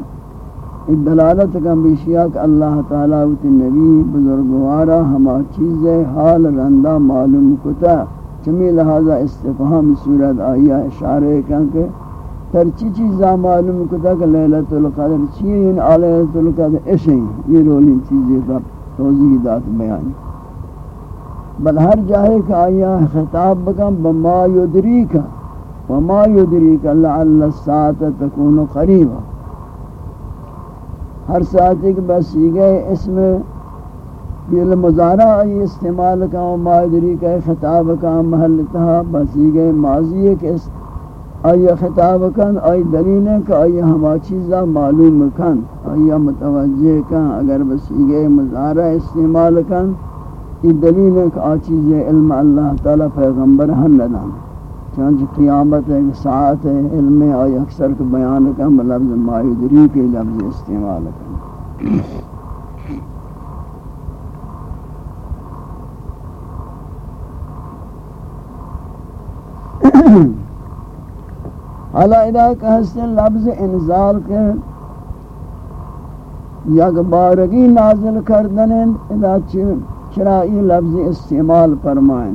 دلالت کا بیشیا کہ اللہ تعالیٰ وت نبی، بزرگوارا، ہما چیز حال رندہ معلوم کتا۔ چمی لہذا استفہام صورت آیا اشارے کہ ترچی چیزا معلوم کتا کہ لیلت القدر چیئے ان آلیت القدر اشیں یہ رولی چیزیں کا توضیح دات بیان بل ہر جاہے کہ آیا خطاب بکم بما یدریکا وما یدریکا لعل الساعت تکون قریبا ہر ساتھ ایک بس یہ گئے اس میں یہ مزارہ آئی استعمال کا مادری کا خطاب کا محل تھا بس یہ گئے ماضی ہے کہ آئی خطاب کن آئی دلیل ہے کہ آئی ہما چیزا معلوم کن آئی متوجہ کن، اگر بس یہ مزارہ استعمال کن یہ دلیل ہے کہ آ چیز علم اللہ تعالی پیغمبر ہن لدان چانچہ قیامت ہے ساعت ہے علم آئی اکثر کو بیان کا لفظ مایدری کے لفظ استعمال کا حالا ادا کہ حسن لفظ انزال کے یک بارگی نازل کردن ادا چرائی لفظ استعمال فرمائیں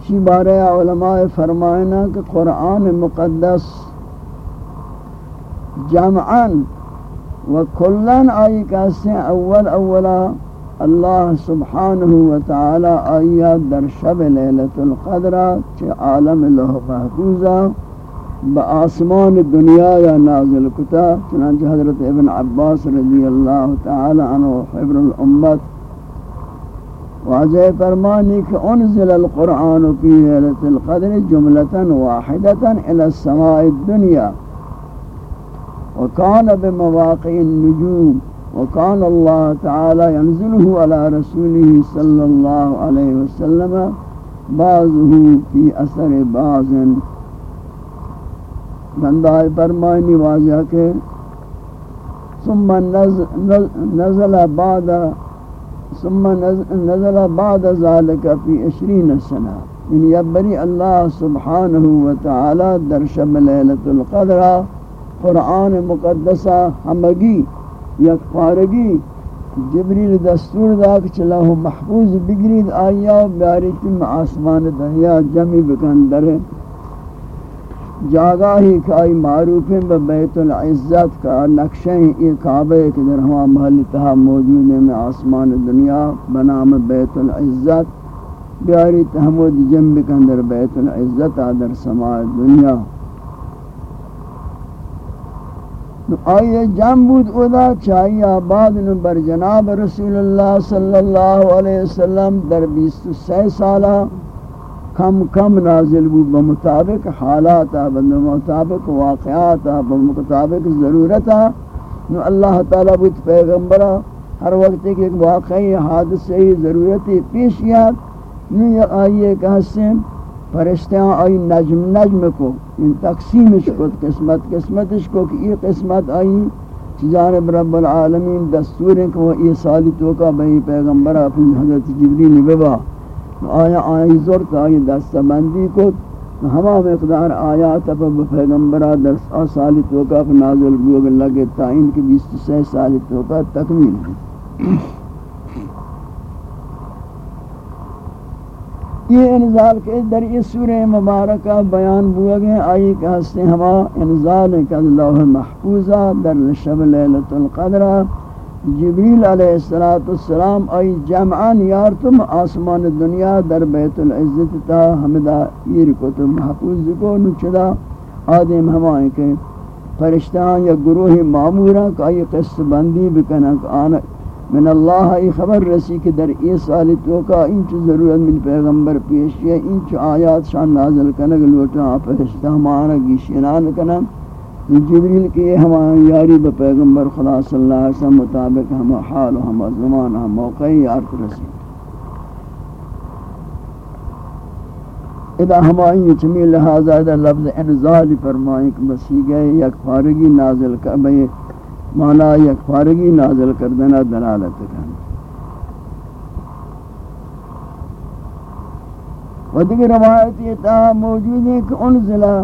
اسی بارے علماء فرمائنا کہ قرآن مقدس جمعاً و کلن آئی کہتے ہیں اول اولا اللہ سبحانہ وتعالی آئیات در شب لیلت القدر چھ عالم لوح محفوظہ با آسمان دنیا یا نازل کتا، چنانچہ حضرت ابن عباس رضی اللہ تعالی عنہ حبر الامت واضح فرمانی کہ انزل القرآن فی لیلت القدر جملتا واحدتا الى السماء الدنیا وكان بمواقع النجوم. وكان الله تعالى ينزله على رسوله صلى الله عليه وسلم بعضه في أثر بعض. بندہ فرمانی واضح کہ ثم نزل بعد، ثم نزل بعد ذلك في 20 سنه ان یعنی يبري الله سبحانه وتعالى در شب ليله القدر، قرآن مقدسہ، ہمگی یک پارگی جبریل دستور دا کہ چلاہو محفوظ بگرید آیا بیاری تم آسمان دنیا جمعی بکن در جاگاہی کہ آئی معروف ہیں بیت العزت کا نقشیں یہ کعبہ کہ در ہوا محل تہا موجود ہے میں آسمان دنیا بنام بیت العزت بیاری تحمود جنب کندر بیت العزت آدر سماع دنیا. آئیے جم بود ادا چاہیے آباد بر جناب رسول اللہ صلی اللہ علیہ وسلم در بیست سی سالہ کم کم نازل بود بمطابق حالات بمطابق واقعات بمطابق ضرورت نو اللہ تعالی بود پیغمبرہ ہر وقت ایک واقعی حادثی ضرورتی پیش یاد۔ نو آئیے کہ حسن فرشتیاں آئی نجم نجم کو، ان تقسیمش کو، قسمت قسمتش کو کہ یہ قسمت آئی جانب رب العالمین دستور ہیں کہ وہ یہ سالی توقع بہی پیغمبر اپنی حضرت جبریل ببا۔ آیا آئی زورت آئی دست بندی کو ہما مقدار آیات پر پیغمبرہ در سالی توقع پر نازل بوگ لگے تائین کی بیست سی سالی توقع تکمیل۔ ہے یہ انزال کے در اس سورہ مبارکہ بیان ہوا گئے آئی کہ ہستے ہما انزال کا اللہ محفوظہ در شب لیلت القدر۔ جبریل علیہ السلام آئی جمعان یارتم آسمان دنیا در بیت العزت تا حمدہ ایر کو تو محفوظ کو نچدا۔ آدم ہمائیں کہ فرشتان یا گروہ معمورہ کا آئی قصد بندی بکنا آنا من اللہ ای خبر رسی کہ در ای سالی تو کا انچ ضرورت من پیغمبر پیش ہے، انچ آیات شان نازل کنگ لوٹا فرشتہ ہمارا گیشینان کنن جبریل کی یہ ہماری یاری با پیغمبر خدا صلی اللہ علیہ وسلم مطابق ہم حال و ہم زمان ہم موقع یار رسی۔ اذا ہمائی چمی لہذا اذا لفظ انزال فرمائیں کہ بسی گئے، یک فارگی نازل کر بھئی مانا یک فارگی نازل کردنا دلالت کرنا و دیگر روایت یہ تا موجود ہے کہ انزلہ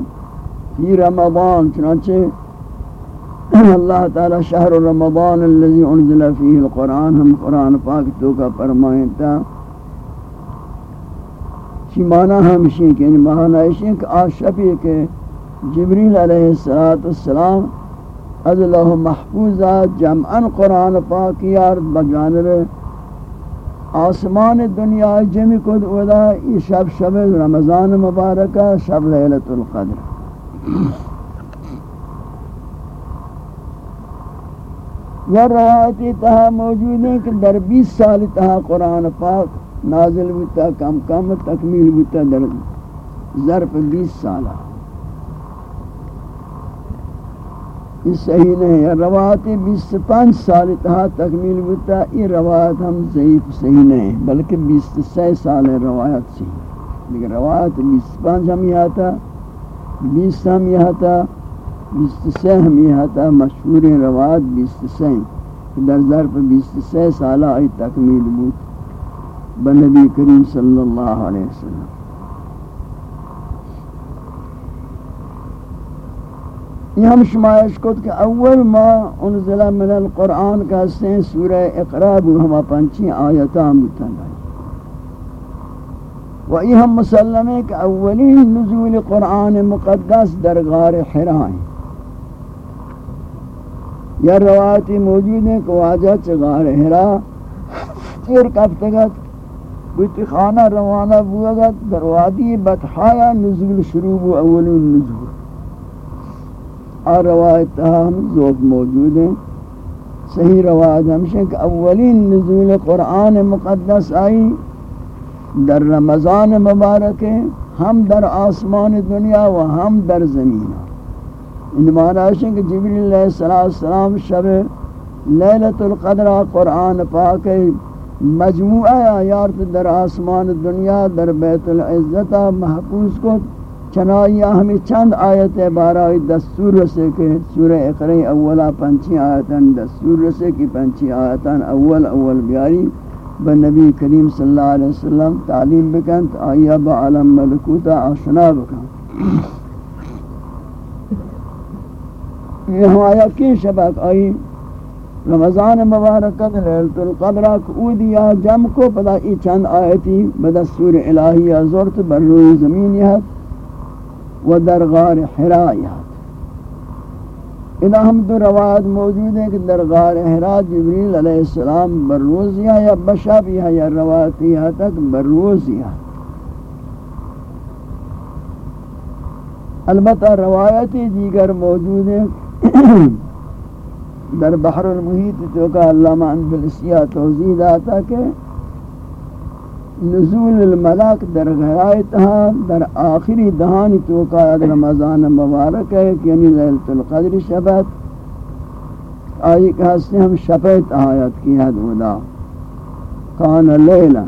فی رمضان، چنانچہ اللہ تعالی شہر رمضان الذي انزل فيه القرآن، ہم قرآن پاک تو کا فرمائیں تا چی معنی ہمشی کہ یعنی معنی ہے کہ آشفی کہ جبریل علیہ السلام از اللہ محفوظہ جمعا قرآن پاک یارد بجانب آسمان دنیا جمع کد ودا یہ شب شب رمضان مبارکہ، شب لیلت القدر۔ یہ روایتی تہا موجود ہے کہ در بیس سال تہا قرآن پاک نازل بتا کم کم تکمیل بتا در ظرف بیس سالہ یہ صحیح نہیں ہے۔ روایت بیس پانچ سال تہا تکمیل بتا یہ روایت ہم ضعیف صحیح نہیں بلکہ بیس سی سال روایت صحیح۔ لیکن روایت بیس پانچ ہم یہ آتا، بیس ہم یہ تھا بیس سے ہم یہ تھا مشہور روایت بیس سے در ظرف بیس سے سالہ ای تکمیل بود۔ بنبی کریم صلی اللہ علیہ وسلم۔ یہ ہم شمایش کو کہ اول ما انزل من القرآن کا سین سورہ اقراب ہما پنچی آیتان بتنائی و یہ ہم مسلم ہے کہ اولین نزول قرآن مقدس در غار حرائیں۔ یا روایتی موجود ہیں کہ واجہ چھ غار حرا تیر کفتگت بیتی خانہ روانہ بوگت در وادی بطحایا نزول شروع بو، اولین نزول۔ اور روایت ہم ذوق موجود ہیں۔ صحیح روایت ہمشہ کہ اولین نزول قرآن مقدس آئی، در رمضان مبارک ہم در آسمان دنیا و ہم در زمین۔ ان معنی ہے کہ جبریل علیہ السلام شب لیلت القدر قرآن پاک مجموعہ آیات در آسمان دنیا، در بیت العزت محفوظ کو چنائیہ ہمیں چند آیت بارہ دستور رسے کہ سورہ اقرئی اولا پنچی آیتاں، دستور رسے کہ پنچی آیتاں اول اول بیاری۔ بنبی کریم صلی اللہ علیہ وسلم تعلیم بکن تو آئیہ با عالم ملکوتا آشنا بکن یہ آیا کی شبک آئی رمضان مبارکت لیلت القدرہ کو دیا جم کو پدا ای چند آیتی بدستور الہیہ زورت بر روی زمین یہت و در غار حرائیت اذا ہم دو روایت موجود ہیں کہ در غار احرا جبریل علیہ السلام بروزیہ یا بشابیہ یا روایت روایتیہ تک بروزیہ البتہ روایتی دیگر موجود ہیں۔ در بحر المحیط تو کہ علامہ اندلسیہ توضیح داتا کہ نزول الملک در غرائتها در آخری دہانی توقع رمضان مبارک ہے کہ یعنی لیلت القدر شبت۔ آئی کہ ہستے ہم شبت آیت کی حد ادا کان لیلا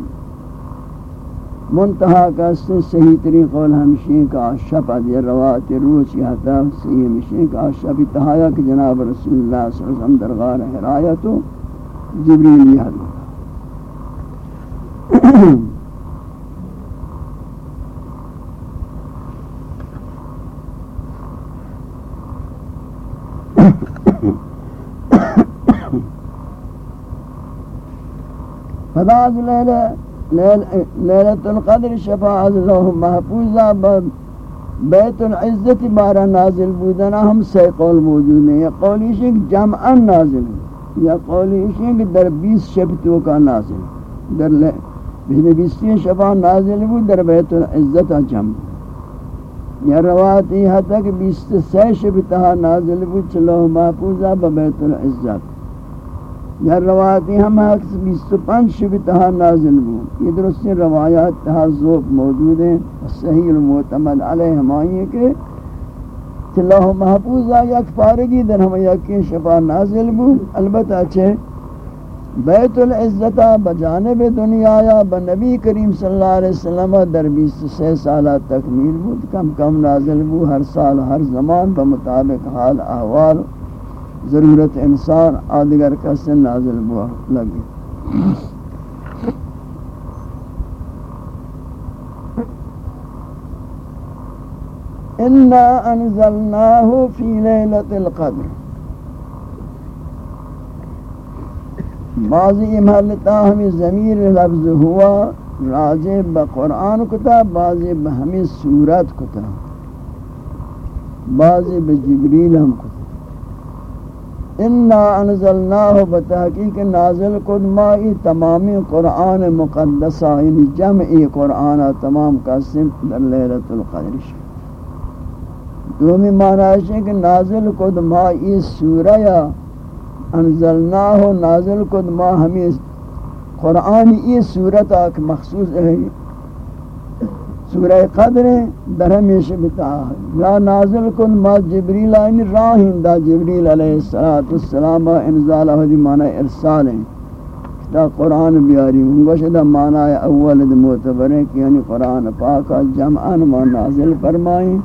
منتہا کا ہستے صحیح ترین قول ہمشین کا شبت، یہ روایت روچ یہ حتا صحیح ہمشین کا شبت آیا کہ جناب رسول اللہ صلی اللہ علیہ وسلم درغار حرایتو جبریل یہ حد۔ فضاز لیلت القدر شفاعت اللہ محفوظہ بیت العزت بارہ نازل بودنا ہم سے قول موجود ہیں جمعا نازل. یا قولی شک در نازل. در بہن بیستی شفا نازل بود در بیت العزت جمع یا روایت یہ حتی کہ بیست سی شبتہ نازل بود چلو محفوظہ بیت العزت. یا روایتی ہم اکس بیست پنج شبتہ نازل بود. یہ درست روایات تحضوب موجود ہیں صحیح المعتمد علیہ ہمائی کہ اللہ محفوظ یک پارگی در ہم یقین شفا نازل بو البتہ چھے بیت العزتہ بجانب دنیا یا بنبی کریم صلی اللہ علیہ وسلم در بیس سے سالہ تکمیل بود، کم کم نازل بو ہر سال ہر زمان بمطابق حال احوال، ضرورت انسان، آدگر کس نازل بو لگی۔ انا انزلناه في ليله القدر۔ بعضی محلتا ہمیں ضمیر لفظ ہوا، راجع بقرآن کتا بعضی بہمی صورت کتا۔ بعضی بجبریل ہم کتا۔ انا انزلناه بتحقیق نازل کد تمامی قرآن مقدسہ یعنی جمعی قرآن تمام قسم در لیلت القدر شکر دومی معنی ہے کہ نازل کد ما ای سورہ انزلناہ نازل کد ما ہمیں قرآن ای سورت آک مخصوص ہے۔ سورہ قدر در ہمیشہ بتا یا نازل کن، ما جبریل آئین راہن دا جبریل علیہ السلام انزالہ دی معنی ارسال ہیں۔ دا قرآن بیاری ہوں۔ شدہ معنی اول دا معتبر ہے کہ یعنی قرآن پاکا جمعان ما نازل فرمائیں۔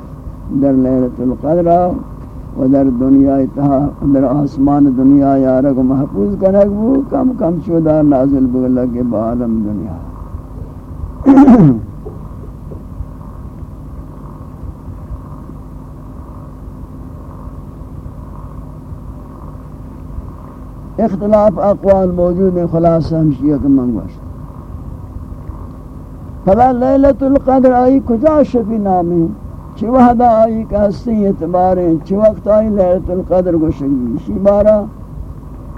در لیلت القدر و در دنیا اتحا در آسمان دنیا یارک محفوظ کنک بو کم کم چودار نازل بگلک با عالم دنیا۔ اختلاف اقوال موجود ہیں، خلاصہ ہمشیہ کے منگوشت فلا لیلت القدر، آئی کجا شفی نامی؟ چی وحدا آئی کہ ہستی اعتباریں، چی وقت آئی لیلت القدر کو شنگی شی بارا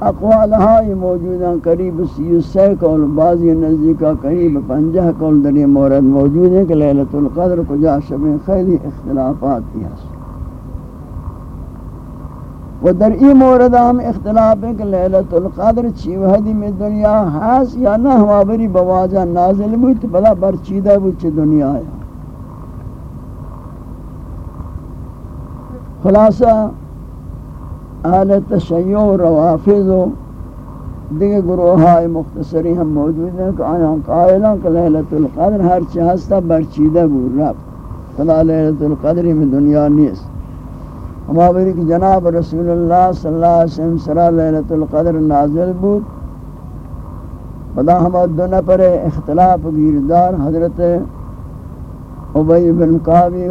اقوال ہائی موجود ہیں قریب سی سی کول بعضی نزدیکا قریب پنجہ کول در یہ مورد موجود ہیں کہ لیلت القدر کو جا شبیں خیلی اختلافات کی حس و در ای مورد ہم اختلاف ہیں کہ لیلت القدر چی وحدی میں دنیا حس یا نہ ہمابری بواجہ نازل بود بلا برچیدہ بود چی دنیا ہے۔ خلاصہ اہل تشیع و روافظ و دیگر گروہ مختصری ہم موجود ہیں کہ آیا قائلان کہ لیلت القدر ہر چہستا برچیدہ بود رب خدا لیلت القدر میں دنیا نیست. ہم آبری کہ جناب رسول اللہ صلی اللہ علیہ وسلم سرا لیلت القدر نازل بود، بدا ہم دو نپر اختلاف گیردار، حضرت عبی بن قابی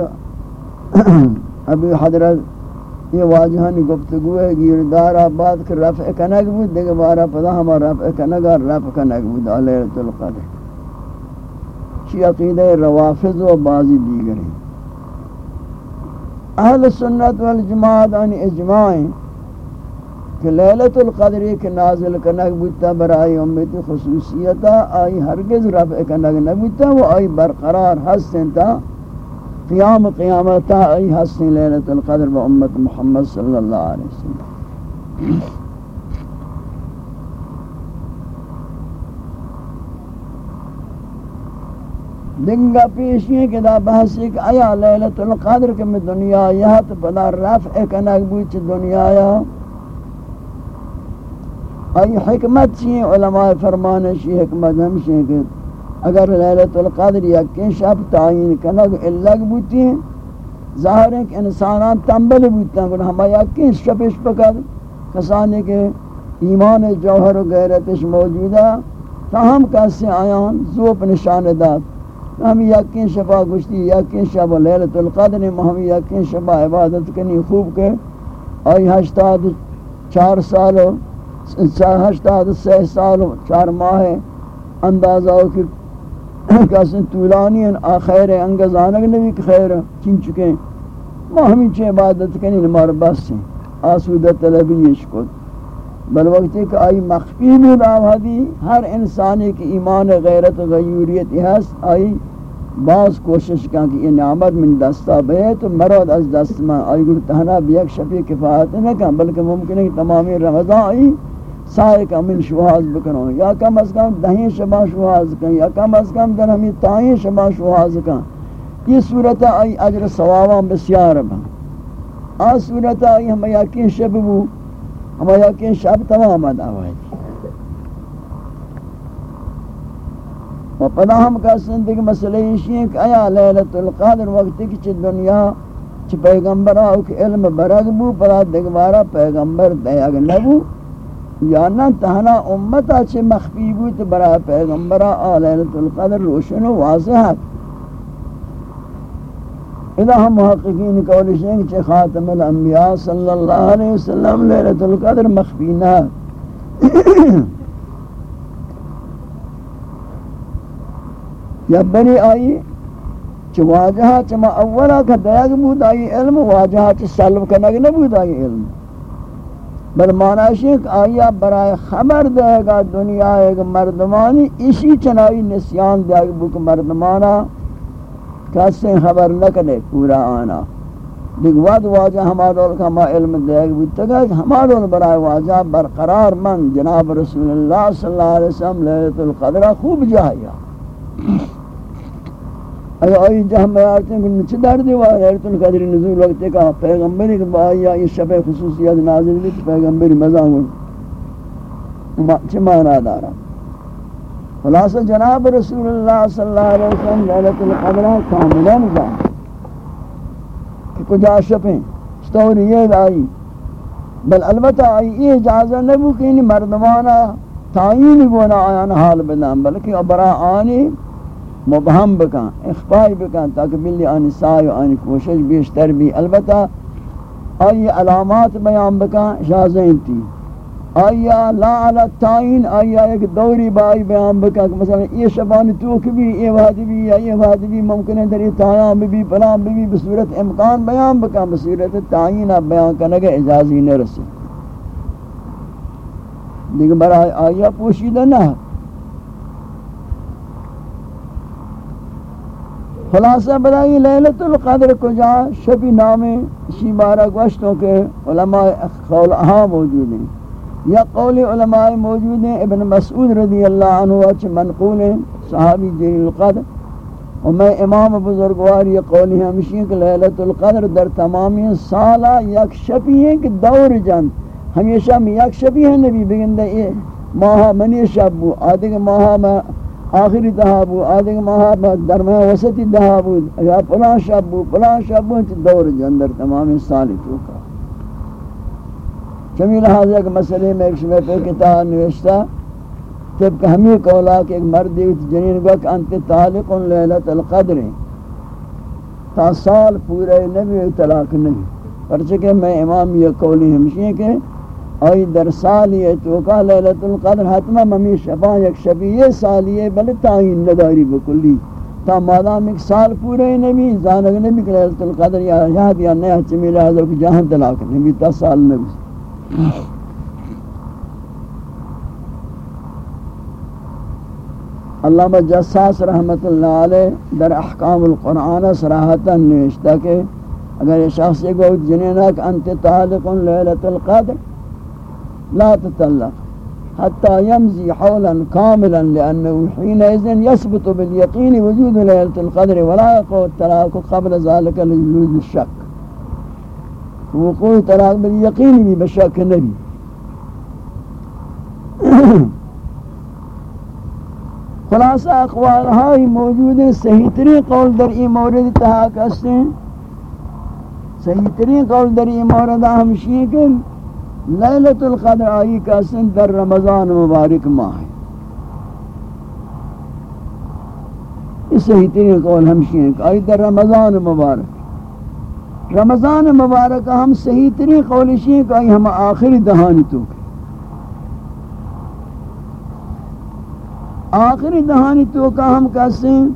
ابھی حضرت یہ واجہانی گفتگو ہے، گیردار آباد کے رفع کنگ بود دیکھ بارا پدا ہما رفع کنگ اور رفع کنگ بود علیہ القدر۔ چی عقیدہ روافظ و بعضی دیگر ہیں۔ اہل سنت والجماعت ان اجماعیں کہ لیلت القدر ایک نازل کنگ بودتا برائی امت خصوصیتا آئی ہرگز رفع کنگ نبودتا وہ آئی برقرار ہستن تا۔ قیام قیامت ای حسن لیلت القدر با امت محمد صلی اللہ علیہ وسلم۔ دنگا پیشی کہ دا بحث ایک آیا لیلت القدر کے میں دنیا یا تو پدا رفع کنک بوچ دنیا یا ای حکمت چی علماء فرمانشی حکمت ہمشی کہ اگر لیلت القدر یکین شب تعین کنگ الگ بوتی ہیں، ظاہر ہے کہ انسانان تنبل بوتی ہیں ہما یکین شبش پکر کسانے کے ایمان جوہر و غیرتش موجودہ تاہم کسی آیان زوپ نشان داد۔ ہم یقین شفا گشتی، یقین شب لیلت القدر ہم یقین شفا عبادت کنی خوب کے۔ آئی ہشتاد چار سال ہشتاد سی سال چار ماہ اندازہ ہو کہ کسی طولانی ہیں آخیر انگزانک نبی کہ خیر چن چکے ما ہمیں چھ عبادت کنی نمار بس ہیں۔ آسودہ طلبیش کد بل وقتی کہ آئی مخفی بھی آوہدی ہر انسانی کی ایمان غیرت غیوریت ہے آئی بعض کوشش کن کہ یہ نعمت من دستا بے تو مرد از دست میں آئی گرتہنا بیک شفی کفایت نہ کن بلکہ ممکن ہے کہ تمامی رمضان آئی سائے کا من شواز بکنو یا کم از کم دہیں شبا شواز کن، یا کم از کم در ہمیں تائیں شبا شواز کن۔ یہ صورت آئی عجر ثوابان بسیار با آ صورت آئی ہم یقین شب بو ہم یقین شب تمام ادا ہوئی و پدا ہم کا سندگ مسئلہ یہ ہے کہ آیا لیلت القدر وقت کی چھ دنیا چھ پیغمبر آو کہ علم برگ بو پدا دگوارا پیغمبر دیگ نبو۔ یا نہ تہنا امتا چھ مخفی بو برا پیغمبر آ لیلت القدر روشن و واضح ہے۔ اذا ہم محققین قول شیں کہ خاتم الانبیاء صلی اللہ علیہ وسلم لیلت القدر مخفی نہ یا بنی آئی چھ واجہا چما اولا کا دیگ بود، آئی علم واجہا چھ سلو کنگ نبود آئی علم۔ بل معنی شک آیا برای خبر دے گا دنیا ایک مردمانی، اسی چنائی نسیان دے گا بک مردمانا۔ کسی خبر نکنے پورا آنا۔ دیکھ واد واجہ ہما دول کا علم دے گا۔ بودتا گا برای واجہ برقرار من۔ جناب رسول اللہ صلی اللہ علیہ وسلم لیلت القدرہ خوب جایا۔ اگر آئی جہاں میں آتے ہیں کہ چھ در دیوار حیرت القدر نزول وقت ہے کہ پیغمبری کہ آئی یہ شب خصوصیت نازل بھی پیغمبری مزاں گل چھ مانا دارا خلاصہ جناب رسول اللہ صلی اللہ علیہ وسلم لیلت القدر کاملا نظام کہ کجا شپیں ستوری یہ آئی بل البتہ آئی یہ اجازہ نبو کہ انہی مردمانا تعین گونا آیان حال بدن بلکہ ابرا آنی مبہم بکن اخفائی بکن تاکہ بلی آنی سائی و آنی کوشش بیشتر بھی البتہ آئی علامات بیان بکن شازین تھی آئی لا علی التائین آئی ایک دوری بائی بیان بکن کہ مثلا یہ شبانی توک بھی، یہ وحدی بھی یا یہ وحدی بھی ممکن ہے در یہ تایان بھی بھی پلان بھی بھی بصورت امکان بیان بکن، بصورت تائین بیان کنگا اجازی نہ رسے دیکھ برای آیا پوشیدہ نہ ہے خلاصہ بدائی لیلت القدر کجا شبی نام اسی بارہ گوشتوں کے علماء قول اہاں موجود ہیں۔ یا قول علماء موجود ہیں، ابن مسعود رضی اللہ عنہ اچھ منقول ہیں، صحابی جلیل القدر۔ اور میں امام بزرگوار یہ قولی ہمشی ہیں کہ لیلت القدر در تمامی سالہ یک شبی ہیں کہ دور جند ہمیشہ میں یک شبی ہے نبی بگندہ یہ ماہا منی شب بو آدھے کہ ماہا میں آخری دہابو آدھے ماہا میں درمیان وسطی دہابو یا پلان شب بو پلان شب بو دور جندر تمام سالی توکا چمی لحاظ ایک مسئلے میں ایک شمی پر کتاب نوشتا طبق ہمیں قولا کہ ایک مرد جنین گو کہ انت طالق لیلت القدر، تا سال پورے نبی طلاق نہیں۔ پرچکہ میں امام یہ قولی ہمشی کہ آئی در سالی توقع لیلت القدر حتما ممی شفا یک شبیه سالیه بل تعین نداری بکلی۔ تا مادام ایک سال پورے نبی، زانگ نبی کہ لیلت القدر یا یاد یا نیا چمی لحظہ کہ جہاں طلاق نبی، تا سال نبی۔ علامہ جساس رحمت اللہ علیہ در احکام القرآن صراحتا نوشتا کہ اگر یہ شخص ایک وقت جنینک انت طالق لیلت القدر لا تطلق حتى يمزي حولا كاملا لأنه حينئذ يثبت باليقين وجود ليلة القدر ولا يقول الطلاق قبل ذلك لوجود الشك. وقوع الطلاق باليقين بشك النبي. خلاصہ أقوال ہائی موجود ہیں صحیح ترین قول در ای مورد تحاک ہیں صحیح ترین قول در ای مورد ہمشی کہ لیلت القدر آئی کا سن در رمضان مبارک ماہ ہے۔ اس صحیح ترین قول ہمشی ہیں کہ آئی در رمضان مبارک۔ رمضان مبارک ہم صحیح ترین قولشی ہیں کہ آئی ہم آخری دہانی تو۔ آخری دہانی تو کا ہم کہتے ہیں،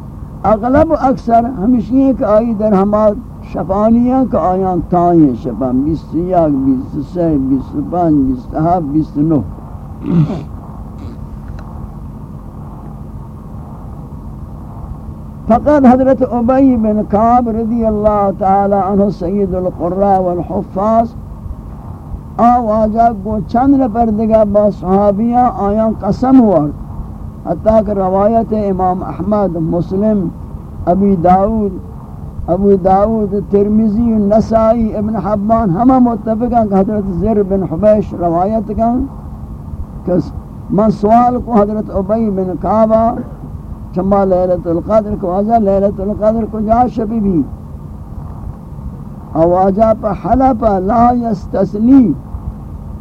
اغلب اکثر ہمشی ہیں کہ آئی در ہمارے شفانیاں کا آیان تائیں شفان بیس یک بیس سی بیس پانچ بیس ہفت بیس نو۔ فقط حضرت عبی بن کعب رضی اللہ تعالی عنہ سید القراء والحفاظ آواجہ کو چند پر دگا با صحابیاں آیان قسم ورد حتیٰ کہ روایت امام احمد، مسلم، ابی داود ابو داود ترمیزی نسائی ابن حبان ہمہ متفقہ کہ حضرت زر بن حبیش روایت کا کہ من سوال کو حضرت عبی بن کعبہ چما لیلت القدر کو آجا لیلت القدر کو جا شبی بھی؟ آواجہ پا حلپ لا یستسنی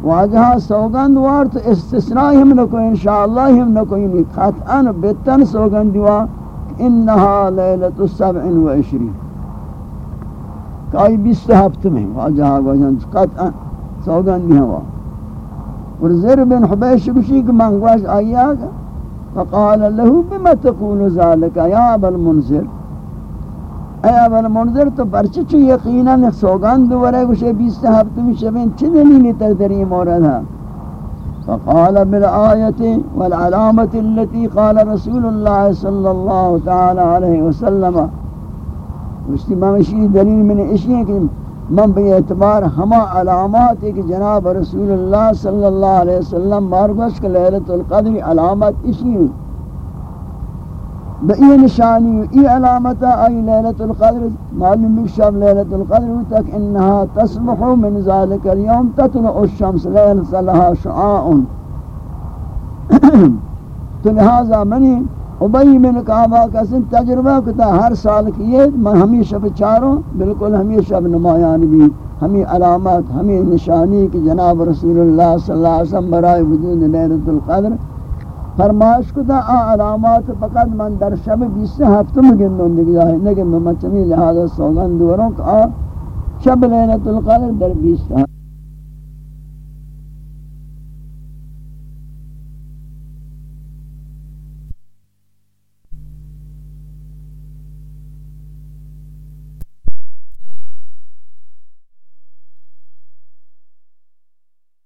واجہ سوگند وارت استثناء ہم نکو انشاءاللہ ہم نکو یعنی قطعا بتن سوگند دوا انہا لیلت السبع و عشرین۔ کائی بیست ہفت میں واجہ آگوشن قطعا سوگند بھی ہوا۔ اور زر بن حبیش بشی کہ منگواش آیا فقال له بما تقول ذلك يا ابا المنذر۔ اے ابا المنذر، تو پرچہ چ یقینا سوگند ورے گوشے 20 ہفتے میں شبین چھ دلیل تر دری مورد ہے۔ فقال بالآية والعلامة التي قال رسول الله صلى الله تعالى عليه وسلم۔ وشتی ممشی دلیل من اشیاء کہ من بے اعتبار ہما علامات کہ جناب رسول اللہ صلی اللہ علیہ وسلم مارگوش کہ لیلت القدر علامات اشیاء بئی نشانی ای علامت آئی لیلت القدر، معلوم بکشب لیلت القدر تک انہا تصبح من ذالک اليوم تطلع الشمس لیلت لها شعاء تو لہذا منی ابئی من کعبہ کا سن تجربہ کتا ہر سال کیے میں ہمیشہ بچاروں بالکل ہمیشہ نمایان بھی، ہمیں علامات، ہمیں نشانی کہ جناب رسول اللہ صلی اللہ علیہ وسلم برائے وجود لیلت القدر۔ فرمائش کتا آ علامات فقط من در شب بیس ہفتم گندوں دیکھ جائے لیکن میں چمی لہذا سوگن دوروں کہ آ شب لیلت القدر در بیس ہفتم۔